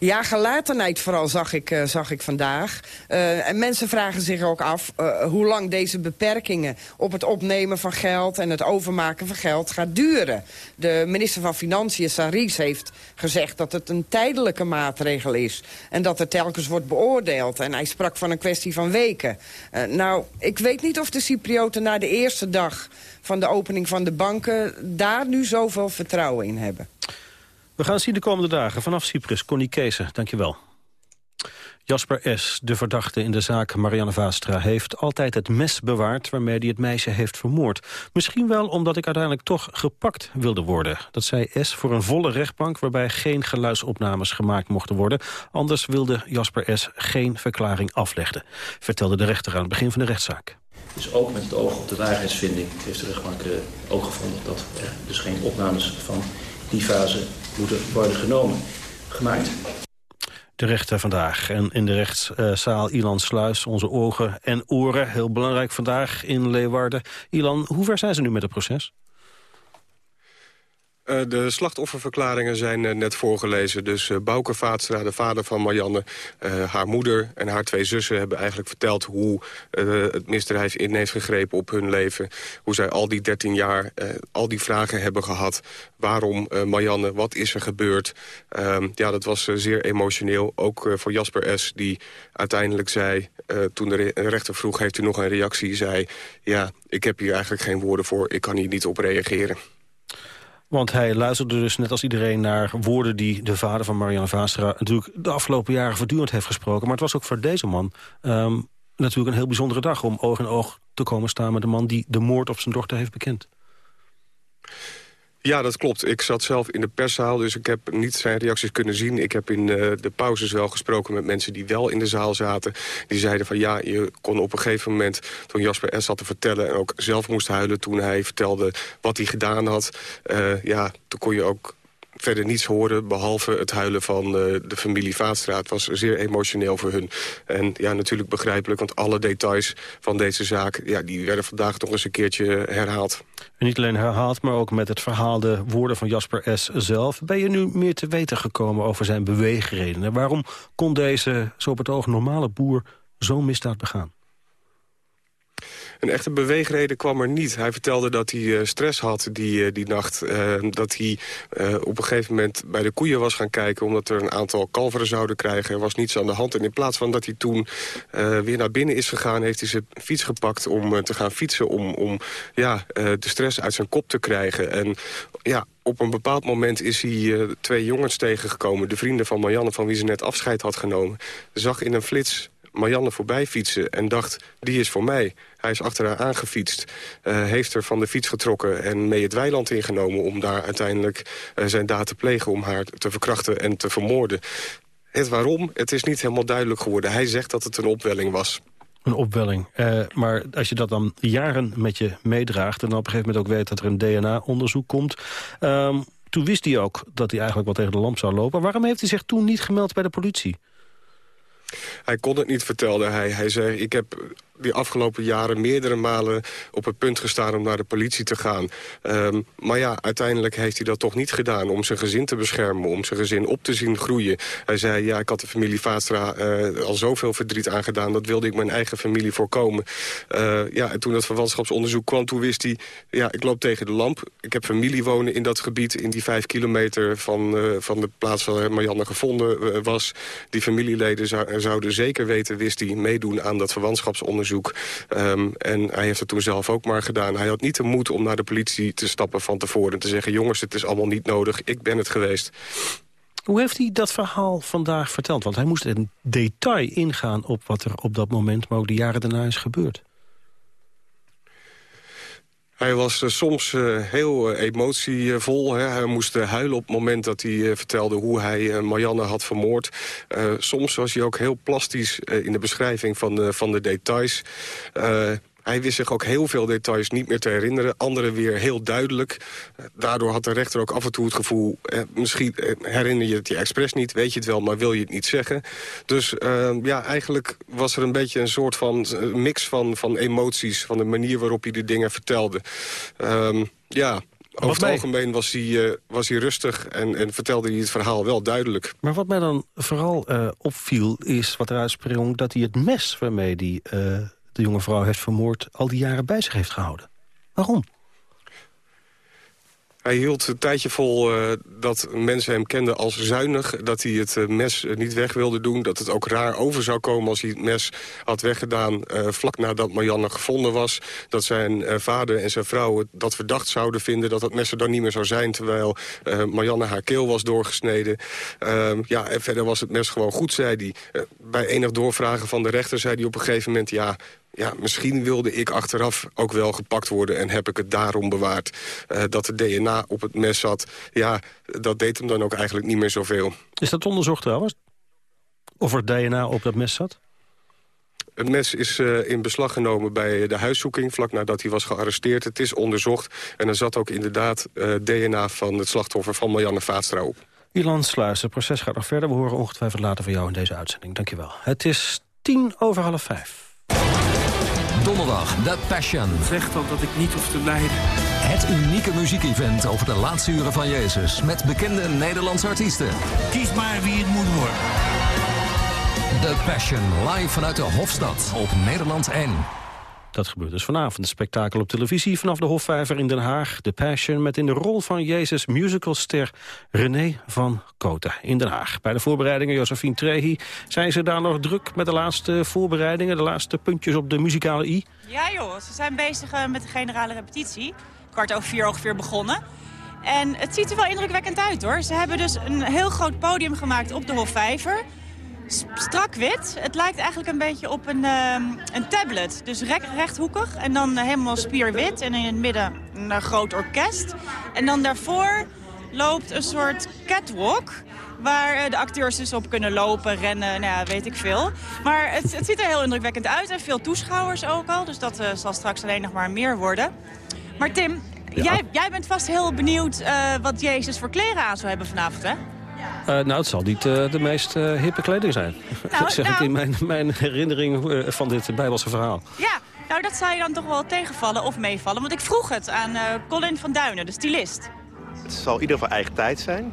Ja, gelatenheid vooral zag ik, uh, zag ik vandaag. Uh, en mensen vragen zich ook af uh, hoe lang deze beperkingen... op het opnemen van geld en het overmaken van geld gaat duren. De minister van Financiën, Saris, heeft gezegd dat het een tijdelijke maatregel is. En dat er telkens wordt beoordeeld. En hij sprak van een kwestie van weken. nou, ik weet niet of de Cyprioten na de eerste dag van de opening van de banken... daar nu zoveel vertrouwen in hebben. We gaan zien de komende dagen vanaf Cyprus. Connie Kees, dankjewel. Jasper S., de verdachte in de zaak Marianne Vaastra... heeft altijd het mes bewaard waarmee hij het meisje heeft vermoord. Misschien wel omdat ik uiteindelijk toch gepakt wilde worden. Dat zei S. voor een volle rechtbank waarbij geen geluidsopnames gemaakt mochten worden. Anders wilde Jasper S. geen verklaring afleggen. Vertelde de rechter aan het begin van de rechtszaak. Dus ook met het oog op de waarheidsvinding heeft de rechtbank uh, ook gevonden... dat er dus geen opnames van die fase moeten worden genomen, gemaakt. De rechter vandaag. En in de rechtszaal Ilan Sluis, onze ogen en oren. Heel belangrijk vandaag in Leeuwarden. Ilan, hoe ver zijn ze nu met het proces? Uh, de slachtofferverklaringen zijn uh, net voorgelezen. Dus uh, Bouke Vaatstra, de vader van Marianne, haar moeder en haar twee zussen... hebben eigenlijk verteld hoe het misdrijf in heeft gegrepen op hun leven. Hoe zij al die 13 jaar al die vragen hebben gehad. Waarom Marianne, wat is er gebeurd? Ehm, ja, dat was zeer emotioneel. Ook voor Jasper S., die uiteindelijk zei... toen de rechter vroeg, heeft u nog een reactie? Zei, ja, ik heb hier eigenlijk geen woorden voor. Ik kan hier niet op reageren. Want hij luisterde dus net als iedereen naar woorden die de vader van Marianne Vaastra... natuurlijk de afgelopen jaren voortdurend heeft gesproken. Maar het was ook voor deze man um, natuurlijk een heel bijzondere dag... om oog in oog te komen staan met de man die de moord op zijn dochter heeft bekend. Ja, dat klopt. Ik zat zelf in de perszaal, dus ik heb niet zijn reacties kunnen zien. Ik heb in uh, de pauzes wel gesproken met mensen die wel in de zaal zaten. Die zeiden van ja, je kon op een gegeven moment... toen Jasper S. zat te vertellen en ook zelf moest huilen... toen hij vertelde wat hij gedaan had. Uh, ja, toen kon je ook verder niets horen behalve het huilen van uh, de familie Vaatstra. Het was zeer emotioneel voor hun. En ja, natuurlijk begrijpelijk, want alle details van deze zaak... Ja, die werden vandaag nog eens een keertje herhaald. En niet alleen herhaald, maar ook met het verhaal de woorden van Jasper S. zelf. Ben je nu meer te weten gekomen over zijn beweegredenen? Waarom kon deze, zo op het oog normale boer, zo'n misdaad begaan? Een echte beweegreden kwam er niet. Hij vertelde dat hij uh, stress had die, uh, die nacht. Uh, dat hij op een gegeven moment bij de koeien was gaan kijken... omdat er een aantal kalveren zouden krijgen. Er was niets aan de hand. En in plaats van dat hij toen weer naar binnen is gegaan... heeft hij zijn fiets gepakt om te gaan fietsen... om, om ja, de stress uit zijn kop te krijgen. En ja, op een bepaald moment is hij twee jongens tegengekomen. De vrienden van Marianne, van wie ze net afscheid had genomen. Zag in een flits Marianne voorbij fietsen en dacht, die is voor mij. Hij is achter haar aangefietst, uh, heeft er van de fiets getrokken... en mee het weiland ingenomen om daar uiteindelijk uh, zijn daad te plegen... om haar te verkrachten en te vermoorden. Het waarom, het is niet helemaal duidelijk geworden. Hij zegt dat het een opwelling was. Een opwelling. Uh, maar als je dat dan jaren met je meedraagt... en dan op een gegeven moment ook weet dat er een DNA-onderzoek komt... Um, toen wist hij ook dat hij eigenlijk wat tegen de lamp zou lopen. Waarom heeft hij zich toen niet gemeld bij de politie? Hij kon het niet, vertelde hij. Hij zei, ik heb die afgelopen jaren meerdere malen op het punt gestaan om naar de politie te gaan. Um, maar ja, uiteindelijk heeft hij dat toch niet gedaan om zijn gezin te beschermen, om zijn gezin op te zien groeien. Hij zei, ja, ik had de familie Vaatstra uh, al zoveel verdriet aangedaan, dat wilde ik mijn eigen familie voorkomen. Uh, ja, en toen dat verwantschapsonderzoek kwam, toen wist hij, ja, ik loop tegen de lamp. Ik heb familie wonen in dat gebied, in die vijf kilometer van, uh, van de plaats waar Marianne gevonden was. Die familieleden zouden zeker weten, wist hij, meedoen aan dat verwantschapsonderzoek Um, en hij heeft het toen zelf ook maar gedaan. Hij had niet de moed om naar de politie te stappen van tevoren... en te zeggen, jongens, het is allemaal niet nodig, ik ben het geweest. Hoe heeft hij dat verhaal vandaag verteld? Want hij moest in detail ingaan op wat er op dat moment... maar ook de jaren daarna is gebeurd. Hij was uh, soms uh, heel uh, emotievol. Hè. Hij moest huilen op het moment dat hij vertelde hoe hij Marianne had vermoord. soms was hij ook heel plastisch in de beschrijving van van de details. Hij wist zich ook heel veel details niet meer te herinneren. Andere weer heel duidelijk. Daardoor had de rechter ook af en toe het gevoel... Eh, misschien herinner je het je expres niet, weet je het wel... maar wil je het niet zeggen. Dus uh, ja, eigenlijk was er een beetje een soort van mix van, van emoties... van de manier waarop hij de dingen vertelde. Um, ja, over het algemeen was hij, eh, was hij rustig en, en vertelde hij het verhaal wel duidelijk. Maar wat mij dan vooral eh, opviel is wat eruit sprong... dat hij het mes waarmee hij eh, de jonge vrouw heeft vermoord... al die jaren bij zich heeft gehouden. Waarom? Hij hield een tijdje vol eh, dat mensen hem kenden als zuinig. Dat hij het eh, mes eh, niet weg wilde doen. Dat het ook raar over zou komen als hij het mes had weggedaan... vlak nadat Marianne gevonden was. Dat zijn vader en zijn vrouw het- dat verdacht zouden vinden... dat het mes er dan niet meer zou zijn... terwijl Marianne haar keel was doorgesneden. Ehm, ja, en verder was het mes gewoon goed, zei hij. Bij enig doorvragen van de rechter zei hij op een gegeven moment... ja, ja, misschien wilde ik achteraf ook wel gepakt worden... en heb ik het daarom bewaard. Eh, dat er DNA op het mes zat, ja, dat deed hem dan ook eigenlijk niet meer zoveel. Is dat onderzocht trouwens? Of er DNA op dat mes zat? Het mes is eh, in beslag genomen bij de huiszoeking... vlak nadat hij was gearresteerd. Het is onderzocht en er zat ook inderdaad eh, DNA van het slachtoffer... van Marianne Vaatstra op. Ilan Sluis, het proces gaat nog verder. We horen ongetwijfeld later van jou in deze uitzending. Dankjewel. Het is tien over half vijf. Donderdag, The Passion. Zeg dan dat ik niet hoef te lijden. Het unieke muziekevent over de laatste uren van Jezus. Met bekende Nederlandse artiesten. Kies maar wie het moet worden. The Passion, live vanuit de Hofstad op Nederland 1. Dat gebeurt dus vanavond. Een spektakel op televisie vanaf de Hofvijver in Den Haag. The Passion met in de rol van Jezus musicalster René van Kota in Den Haag. Bij de voorbereidingen, Josephine Trehi, zijn ze daar nog druk met de laatste voorbereidingen, de laatste puntjes op de muzikale i? Ja joh, ze zijn bezig eh, met de generale repetitie. Kwart over vier ongeveer begonnen. En het ziet er wel indrukwekkend uit hoor. Ze hebben dus een heel groot podium gemaakt op de Hofvijver. Strak wit. Het lijkt eigenlijk een beetje op een, ehm, een tablet. Dus rechthoekig en dan helemaal spierwit. En in het midden een eh, groot orkest. En dan daarvoor loopt een soort catwalk... waar eh, de acteurs dus op kunnen lopen, rennen, nou ja, weet ik veel. Maar het, het ziet er heel indrukwekkend uit en veel toeschouwers ook al. Dus dat eh, zal straks alleen nog maar meer worden. Maar Tim, jij, jij bent vast heel benieuwd wat Jezus voor kleren aan zou hebben vanavond, hè? Eh, nou, het zal niet eh, de meest eh, hippe kleding zijn. Nou, zeg nou. ik in mijn, mijn herinnering van dit Bijbelse verhaal. Ja, nou dat zou je dan toch wel tegenvallen of meevallen. Want ik vroeg het aan eh, Colin van Duinen, de stylist. Het zal in ieder geval eigen tijd zijn.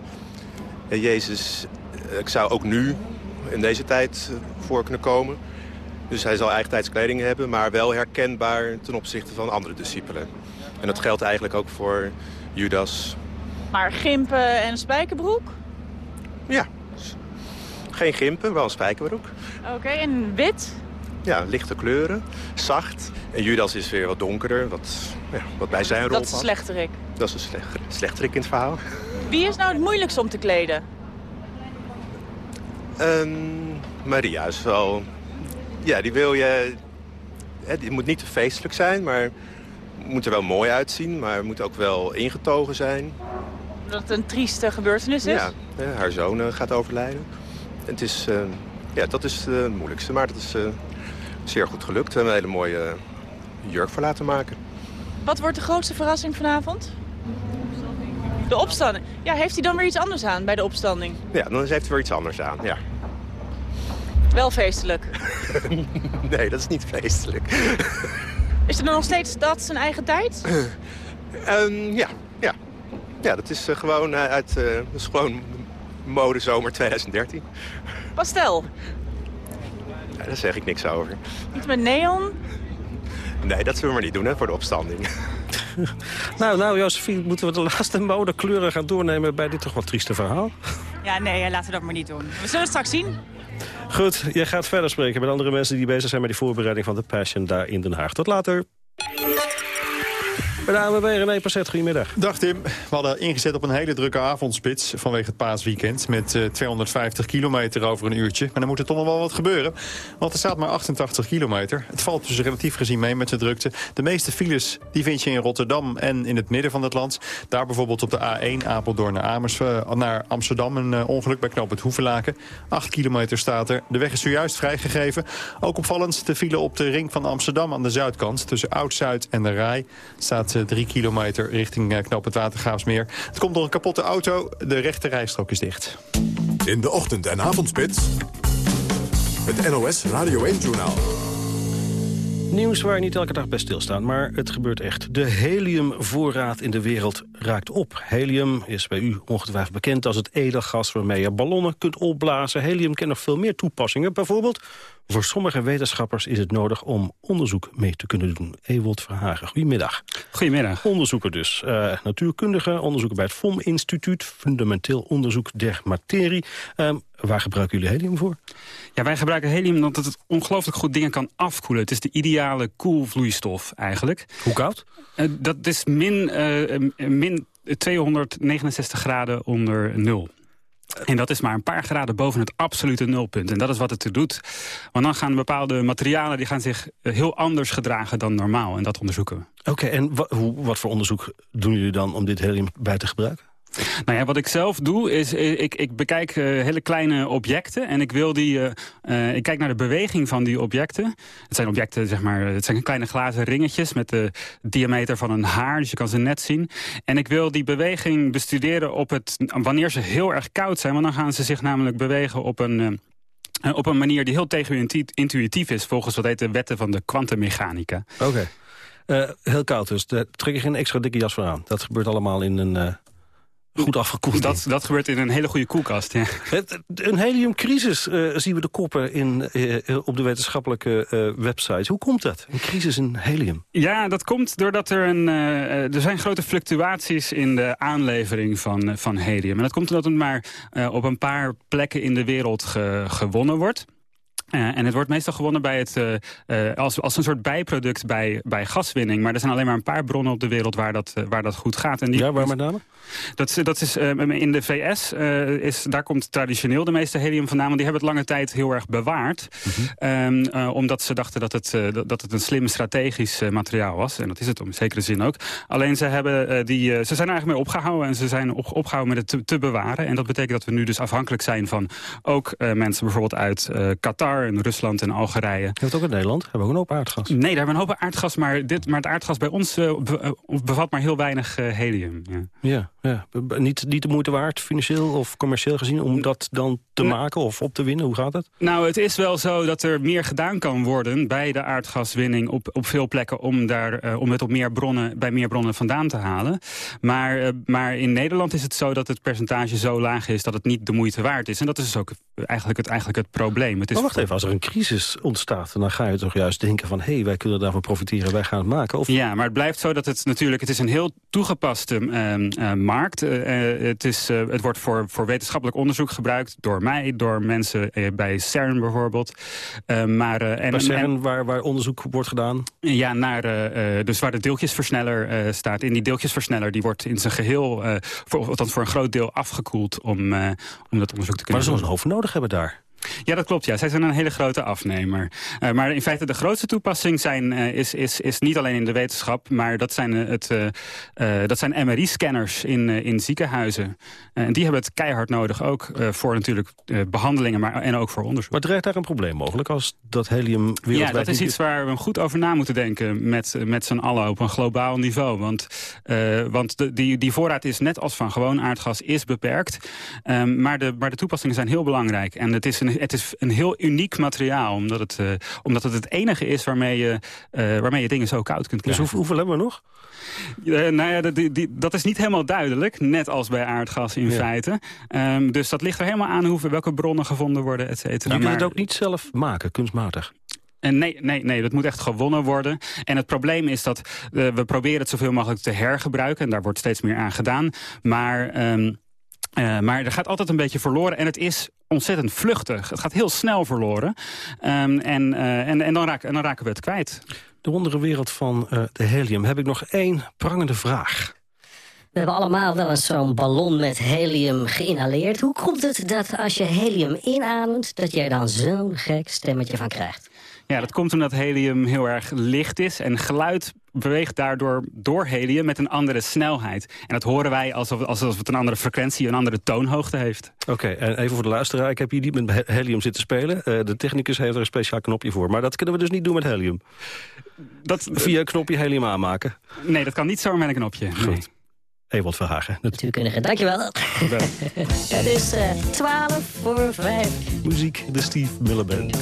En Jezus, ik zou ook nu in deze tijd voor kunnen komen. Dus hij zal eigen tijdskleding hebben, maar wel herkenbaar ten opzichte van andere discipelen. En dat geldt eigenlijk ook voor Judas. Maar gimpen en spijkerbroek? Ja, geen gimpen, wel een spijkerbroek. Oké, en wit? Ja, lichte kleuren, zacht. En Judas is weer wat donkerder, wat, ja, wat bij zijn rol Dat is een slechterik. Dat is een slecht, slechterik in het verhaal. Wie is nou het moeilijkst om te kleden? Ehm, Maria is wel... Ja, die wil je... hè, Die moet niet te feestelijk zijn, maar moet er wel mooi uitzien. Maar moet ook wel ingetogen zijn. Dat het een trieste gebeurtenis is? Ja, hè, haar zoon eh, gaat overlijden. En het is, eh, ja, dat is eh, het moeilijkste, maar dat is eh, zeer goed gelukt. We hebben een hele mooie eh, jurk voor laten maken. Wat wordt de grootste verrassing vanavond? De opstanding. Ja, heeft hij dan weer iets anders aan bij de opstanding? Ja, dan heeft hij weer iets anders aan, ja. Wel feestelijk. nee, dat is niet feestelijk. Is er dan nog steeds dat zijn eigen tijd? Ehm, ja, ja. Dat is eh, gewoon eh, uit... eh, dat is gewoon mode zomer 2013. Pastel. Ja, daar zeg ik niks over. Iets met neon? Nee, dat zullen we maar niet doen hè, voor de opstanding. Nou, nou Josephine, moeten we de laatste modekleuren gaan doornemen... bij dit toch wat trieste verhaal? Ja, nee, laten we dat maar niet doen. We zullen het straks zien. Goed, jij gaat verder spreken met andere mensen die bezig zijn... met die voorbereiding van de Passion daar in Den Haag. Tot later. Bij de ANWB René Passet, goedemiddag. Dag Tim. We hadden ingezet op een hele drukke avondspits vanwege het paasweekend. Met eh, 250 kilometer over een uurtje. Maar dan moet er toch nog wel wat gebeuren. Want er staat maar 88 kilometer. Het valt dus relatief gezien mee met de drukte. De meeste files die vind je in Rotterdam en in het midden van het land. Daar bijvoorbeeld op de A1 Apeldoorn naar, eh, naar Amsterdam. Een eh, ongeluk bij knoop het Hoevelaken. 8 kilometer staat er. De weg is zojuist vrijgegeven. Ook opvallend de file op de ring van Amsterdam aan de zuidkant. Tussen Oud-Zuid en de Rij staat 3 kilometer richting eh, knoop het Watergraafsmeer. Het komt door een kapotte auto. De rechte rijstrook is dicht. In de ochtend- en avondspits. Het NOS Radio 1-journaal. Nieuws waar niet elke dag bij stilstaan, maar het gebeurt echt. De heliumvoorraad in de wereld raakt op. Helium is bij u ongetwijfeld bekend als het edelgas waarmee je ballonnen kunt opblazen. Helium kent nog veel meer toepassingen. Bijvoorbeeld, voor sommige wetenschappers is het nodig om onderzoek mee te kunnen doen. Ewold Verhagen, goedemiddag. Goedemiddag. Onderzoeker dus. Uh, natuurkundige, onderzoeker bij het FOM-instituut. Fundamenteel onderzoek der materie. Uh, waar gebruiken jullie helium voor? Ja, wij gebruiken helium omdat het ongelooflijk goed dingen kan afkoelen. Het is de ideale koelvloeistof eigenlijk. Hoe koud? Uh, dat is min, min 269 graden onder nul. En dat is maar een paar graden boven het absolute nulpunt. En dat is wat het doet. Want dan gaan bepaalde materialen die gaan zich heel anders gedragen dan normaal. En dat onderzoeken we. Oké, en wat voor onderzoek doen jullie dan om dit helium bij te gebruiken? Nou ja, wat ik zelf doe is, ik, ik bekijk uh, hele kleine objecten en ik wil die, uh, ik kijk naar de beweging van die objecten. Het zijn objecten, zeg maar, het zijn kleine glazen ringetjes met de diameter van een haar, dus je kan ze net zien. En ik wil die beweging bestuderen op het, wanneer ze heel erg koud zijn, want dan gaan ze zich namelijk bewegen op een... op een manier die heel tegenintuïtief is, volgens wat heet de wetten van de kwantummechanica. Oké. Heel koud dus. Daar trek je geen extra dikke jas voor aan. Dat gebeurt allemaal in een goed afgekoeld. Dat, dat gebeurt in een hele goede koelkast, ja. een heliumcrisis uh, zien we de koppen in, uh, op de wetenschappelijke uh, websites. Hoe komt dat, een crisis in helium? Ja, dat komt doordat er een... er zijn grote fluctuaties in de aanlevering van, van helium. En dat komt omdat het maar op een paar plekken in de wereld ge, gewonnen wordt. Uh, en het wordt meestal gewonnen bij het, uh, uh, als, als een soort bijproduct bij, bij gaswinning. Maar er zijn alleen maar een paar bronnen op de wereld waar dat, waar dat goed gaat. En die, ja, waar met name? Dat, dat is in de VS, is, daar komt traditioneel de meeste helium vandaan. Want die hebben het lange tijd heel erg bewaard. Mm -hmm. um, omdat ze dachten dat het, dat het een slim strategisch materiaal was. En dat is het in zekere zin ook. Alleen ze, hebben, die, ze zijn er eigenlijk mee opgehouden. En ze zijn op, opgehouden met het te, te, bewaren. En dat betekent dat we nu dus afhankelijk zijn van ook mensen bijvoorbeeld uit Qatar en Rusland en Algerije. We het ook in Nederland? Hebben we ook een hoop aardgas? Nee, daar hebben we een hoop aardgas, maar, dit, maar het aardgas bij ons uh, bevat maar heel weinig uh, helium. Ja, ja, ja. Niet, niet de moeite waard, financieel of commercieel gezien, om dat dan te maken of op te winnen? Hoe gaat het? Nou, het is wel zo dat er meer gedaan kan worden bij de aardgaswinning op, op veel plekken om, daar, uh, om het op meer bronnen, bij meer bronnen vandaan te halen. Maar, maar in Nederland is het zo dat het percentage zo laag is dat het niet de moeite waard is. En dat is dus ook eigenlijk het, eigenlijk het probleem. Het is maar wacht even, als er een crisis ontstaat... dan ga je toch juist denken van... hé, hey, wij kunnen daarvan profiteren, wij gaan het maken. Of... Ja, maar het blijft zo dat het natuurlijk... het is een heel toegepaste uh, uh, markt. Uh, het, is, het wordt voor, voor wetenschappelijk onderzoek gebruikt... door mij, door mensen bij CERN bijvoorbeeld. maar, en, bij CERN, en, waar, waar onderzoek wordt gedaan? Ja, naar, dus waar de deeltjesversneller staat. In die deeltjesversneller die wordt in zijn geheel... voor, althans voor een groot deel afgekoeld om, om dat onderzoek te kunnen doen. Maar ze een hoofd nodig hebben daar. Ja, dat klopt. Ja. Zij zijn een hele grote afnemer. Uh, maar in feite de grootste toepassing zijn, uh, is, is, is niet alleen in de wetenschap... maar dat zijn, uh, dat zijn MRI-scanners in, in ziekenhuizen. en die hebben het keihard nodig, ook voor natuurlijk behandelingen... Maar, en ook voor onderzoek. Maar dreigt daar een probleem mogelijk als dat helium wereldwijd... Ja, dat is iets waar we goed over na moeten denken met, met z'n allen op een globaal niveau. Want, want de, die, die voorraad is net als van gewoon aardgas is beperkt. Um, maar, de, maar de toepassingen zijn heel belangrijk. En het is een het is een heel uniek materiaal. Omdat het, uh, omdat het het enige is waarmee je, uh, waarmee je dingen zo koud kunt krijgen. Dus hoeveel hebben we nog? Uh, nou ja, dat, die, dat is niet helemaal duidelijk. Net als bij aardgas in ja. feite. Um, dus dat ligt er helemaal aan hoeveel, welke bronnen gevonden worden, et cetera. Je kunt het ook niet zelf maken, kunstmatig? En nee, nee, nee, dat moet echt gewonnen worden. En het probleem is dat we proberen het zoveel mogelijk te hergebruiken. En daar wordt steeds meer aan gedaan. Maar... Um, uh, maar er gaat altijd een beetje verloren. En het is ontzettend vluchtig. Het gaat heel snel verloren. Um, en, uh, en, en, dan en dan raken we het kwijt. De wondere wereld van uh, de helium. Heb ik nog één prangende vraag. We hebben allemaal wel eens zo'n ballon met helium geïnhaleerd. Hoe komt het dat als je helium inademt... dat jij dan zo'n gek stemmetje van krijgt? Ja, dat komt omdat helium heel erg licht is. En geluid beweegt daardoor door helium met een andere snelheid. En dat horen wij alsof, alsof het een andere frequentie, een andere toonhoogte heeft. Oké, en even voor de luisteraar. Ik heb hier niet met helium zitten spelen. Uh, de technicus heeft er een speciaal knopje voor. Maar dat kunnen we dus niet doen met helium. Dat, Via een knopje helium aanmaken? Nee, dat kan niet zomaar met een knopje. Goed. Nee. Ewald Verhagen. Natuurkundige, dankjewel. Het is uh, 12 voor 5. Muziek, de Steve Miller Band.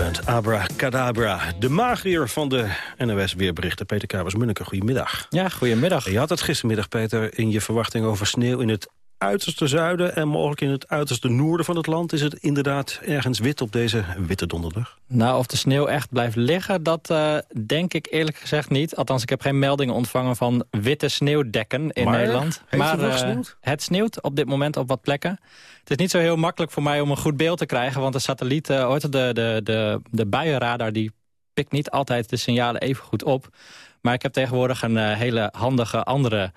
Band, Abracadabra. De magier van de NOS-weerberichten, Peter Kabers-Munneke. Goedemiddag. Ja, goedemiddag. Je had het gistermiddag, Peter, in je verwachting over sneeuw in het uiterste zuiden... en mogelijk in het uiterste noorden van het land. Is het inderdaad ergens wit op deze witte donderdag? Nou, of de sneeuw echt blijft liggen, dat uh, denk ik eerlijk gezegd niet. Althans, ik heb geen meldingen ontvangen van witte sneeuwdekken in maar, Nederland. maar uh, het sneeuwt op dit moment op wat plekken. Het is niet zo heel makkelijk voor mij om een goed beeld te krijgen... want de satelliet, uh, de, de, de, de buienradar, die pikt niet altijd de signalen even goed op. Maar ik heb tegenwoordig een hele handige andere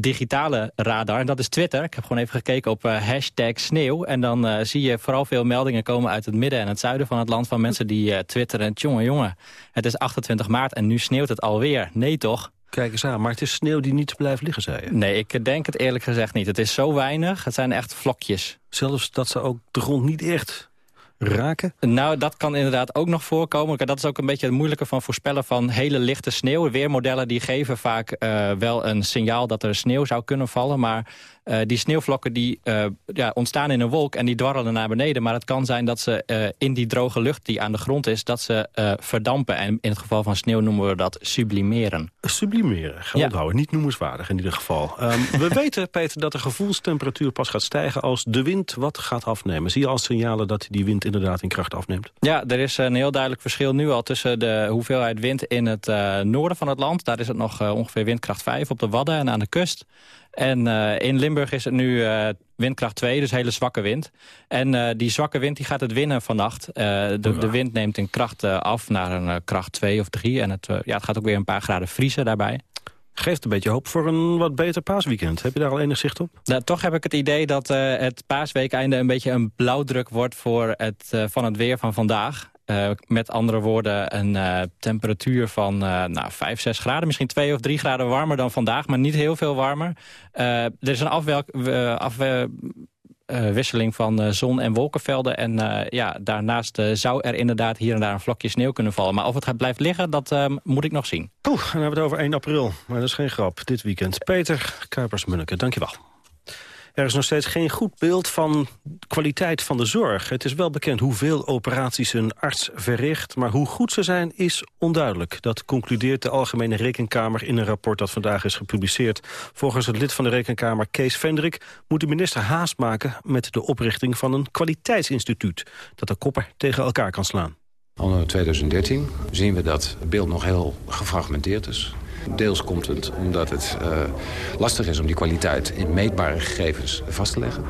digitale radar. En dat is Twitter. Ik heb gewoon even gekeken op uh, hashtag sneeuw. En dan uh, zie je vooral veel meldingen komen uit het midden en het zuiden van het land... van mensen die uh, twitteren. Jongen, jongen, het is 28 maart en nu sneeuwt het alweer. Nee, toch? Kijk eens aan, maar het is sneeuw die niet blijft liggen, zei je? Nee, ik denk het eerlijk gezegd niet. Het is zo weinig, het zijn echt vlokjes. Zelfs dat ze ook de grond niet echt raken? Nou, dat kan inderdaad ook nog voorkomen. Dat is ook een beetje het moeilijke van voorspellen van hele lichte sneeuw. Weermodellen die geven vaak uh, wel een signaal dat er sneeuw zou kunnen vallen. Maar uh, die sneeuwvlokken die, uh, ja, ontstaan in een wolk en die dwarrelen naar beneden. Maar het kan zijn dat ze uh, in die droge lucht die aan de grond is... dat ze verdampen. En in het geval van sneeuw noemen we dat sublimeren. Sublimeren, ga onthouden. Ja. Niet noemenswaardig in ieder geval. Um, we weten, Peter, dat de gevoelstemperatuur pas gaat stijgen... als de wind wat gaat afnemen. Zie je al signalen dat die wind inderdaad in kracht afneemt? Ja, er is een heel duidelijk verschil nu al... tussen de hoeveelheid wind in het noorden van het land. Daar is het nog ongeveer windkracht 5 op de Wadden en aan de kust... En uh, in Limburg is het nu uh, windkracht 2, dus hele zwakke wind. En uh, die zwakke wind die gaat het winnen vannacht. de, de, wind neemt in kracht af naar een kracht 2 of 3. En het, ja, het gaat ook weer een paar graden vriezen daarbij. Geeft een beetje hoop voor een wat beter paasweekend. Heb je daar al enig zicht op? Nou, toch heb ik het idee dat het paasweekeinde een beetje een blauwdruk wordt... voor het, van het weer van vandaag. Uh, met andere woorden een uh, temperatuur van uh, nou, 5, 6 graden. Misschien 2 of 3 graden warmer dan vandaag, maar niet heel veel warmer. er is een afwisseling van zon- en wolkenvelden. En ja, daarnaast zou er inderdaad hier en daar een vlokje sneeuw kunnen vallen. Maar of het gaat liggen, dat moet ik nog zien. Oeh, dan hebben we het over 1 april. Maar dat is geen grap, dit weekend. Peter Kuipers-Munneke, dankjewel. Er is nog steeds geen goed beeld van kwaliteit van de zorg. Het is wel bekend hoeveel operaties een arts verricht... maar hoe goed ze zijn is onduidelijk. Dat concludeert de Algemene Rekenkamer in een rapport dat vandaag is gepubliceerd. Volgens het lid van de Rekenkamer Kees Vendrik... moet de minister haast maken met de oprichting van een kwaliteitsinstituut... dat de koppen tegen elkaar kan slaan. Anno 2013 zien we dat het beeld nog heel gefragmenteerd is. Deels komt het omdat het uh, lastig is om die kwaliteit in meetbare gegevens vast te leggen.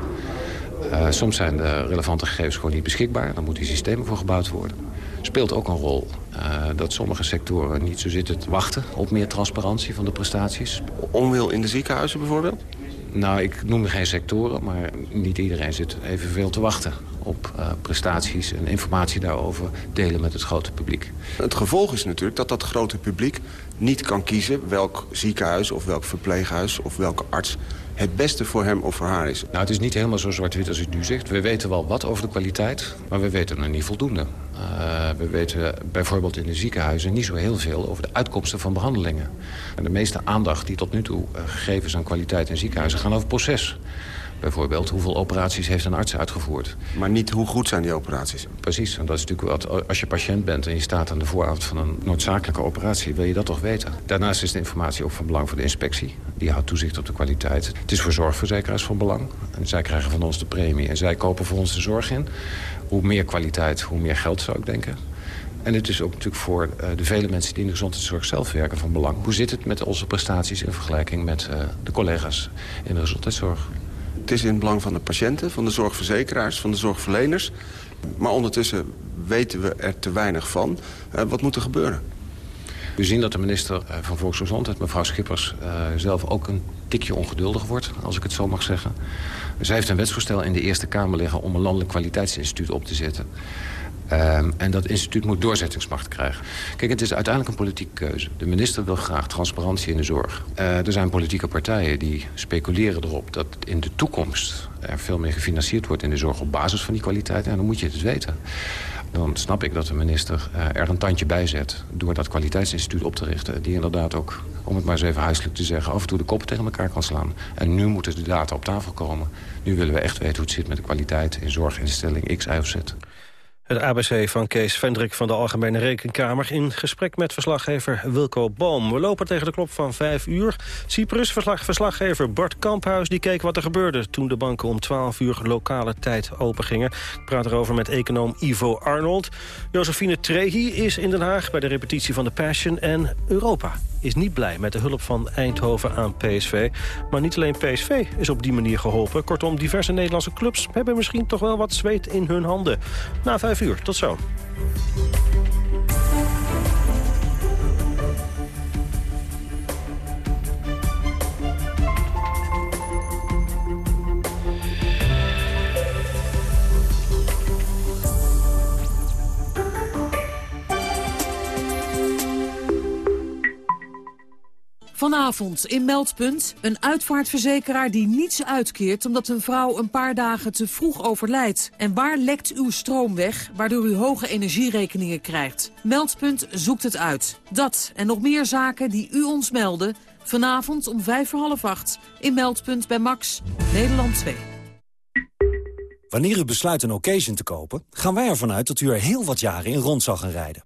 Uh, soms zijn de relevante gegevens gewoon niet beschikbaar. Daar moeten systemen voor gebouwd worden. Speelt ook een rol uh, dat sommige sectoren niet zo zitten te wachten op meer transparantie van de prestaties. Onwil in de ziekenhuizen bijvoorbeeld? Nou, ik noem geen sectoren, maar niet iedereen zit evenveel te wachten op uh, prestaties en informatie daarover delen met het grote publiek. Het gevolg is natuurlijk dat dat grote publiek niet kan kiezen welk ziekenhuis of welk verpleeghuis of welke arts het beste voor hem of voor haar is. Nou, het is niet helemaal zo zwart-wit als u nu zegt. We weten wel wat over de kwaliteit, maar we weten nog niet voldoende. Uh, we weten bijvoorbeeld in de ziekenhuizen niet zo heel veel over de uitkomsten van behandelingen. En de meeste aandacht die tot nu toe uh, gegeven is aan kwaliteit in ziekenhuizen gaan over proces. Bijvoorbeeld, hoeveel operaties heeft een arts uitgevoerd? Maar niet hoe goed zijn die operaties? Precies, en dat is natuurlijk wat, als je patiënt bent... en je staat aan de vooravond van een noodzakelijke operatie... wil je dat toch weten. Daarnaast is de informatie ook van belang voor de inspectie. Die houdt toezicht op de kwaliteit. Het is voor zorgverzekeraars van belang. En zij krijgen van ons de premie en zij kopen voor ons de zorg in. Hoe meer kwaliteit, hoe meer geld zou ik denken. En het is ook natuurlijk voor uh, de vele mensen die in de gezondheidszorg zelf werken van belang. Hoe zit het met onze prestaties in vergelijking met uh, de collega's in de gezondheidszorg? Het is in het belang van de patiënten, van de zorgverzekeraars, van de zorgverleners. Maar ondertussen weten we er te weinig van. Uh, wat moet er gebeuren? We zien dat de minister van Volksgezondheid, mevrouw Schippers... Uh, zelf ook een tikje ongeduldig wordt, als ik het zo mag zeggen. Zij heeft een wetsvoorstel in de Eerste Kamer liggen... om een landelijk kwaliteitsinstituut op te zetten. Um, en dat instituut moet doorzettingsmacht krijgen. Kijk, het is uiteindelijk een politieke keuze. De minister wil graag transparantie in de zorg. Uh, er zijn politieke partijen die speculeren erop dat in de toekomst... er veel meer gefinancierd wordt in de zorg op basis van die kwaliteit. En dan moet je het weten. Dan snap ik dat de minister uh, er een tandje bij zet... door dat kwaliteitsinstituut op te richten. Die inderdaad ook, om het maar eens even huiselijk te zeggen... af en toe de koppen tegen elkaar kan slaan. En nu moeten de data op tafel komen. Nu willen we echt weten hoe het zit met de kwaliteit in zorginstelling X, Y of Z. Het ABC van Kees Vendrik van de Algemene Rekenkamer... in gesprek met verslaggever Wilco Boom. We lopen tegen de klok van vijf uur. Cyprus verslaggever Bart Kamphuis die keek wat er gebeurde... toen de banken om 12 uur lokale tijd opengingen. Ik praat erover met econoom Ivo Arnold. Josephine Trehi is in Den Haag bij de repetitie van de Passion. En Europa is niet blij met de hulp van Eindhoven aan PSV. Maar niet alleen PSV is op die manier geholpen. Kortom, diverse Nederlandse clubs hebben misschien toch wel wat zweet in hun handen. Na vijf uur, tot zo. Vanavond in Meldpunt een uitvaartverzekeraar die niets uitkeert... omdat een vrouw een paar dagen te vroeg overlijdt. En waar lekt uw stroom weg, waardoor u hoge energierekeningen krijgt? Meldpunt zoekt het uit. Dat en nog meer zaken die u ons melden... vanavond om vijf voor half acht in Meldpunt bij Max, Nederland 2. Wanneer u besluit een occasion te kopen... gaan wij ervan uit dat u er heel wat jaren in rond zal gaan rijden.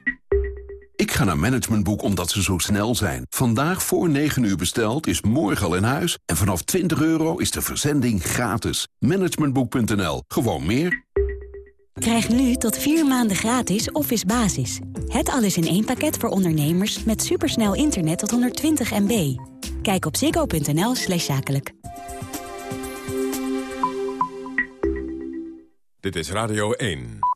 Ik ga naar Managementboek omdat ze zo snel zijn. Vandaag voor 9 uur besteld is morgen al in huis. En vanaf 20 euro is de verzending gratis. Managementboek.nl. Gewoon meer. Krijg nu tot vier maanden gratis Office Basis. Het alles in één pakket voor ondernemers met supersnel internet tot 120 MB. Kijk op ziggo.nl slash zakelijk. Dit is Radio 1.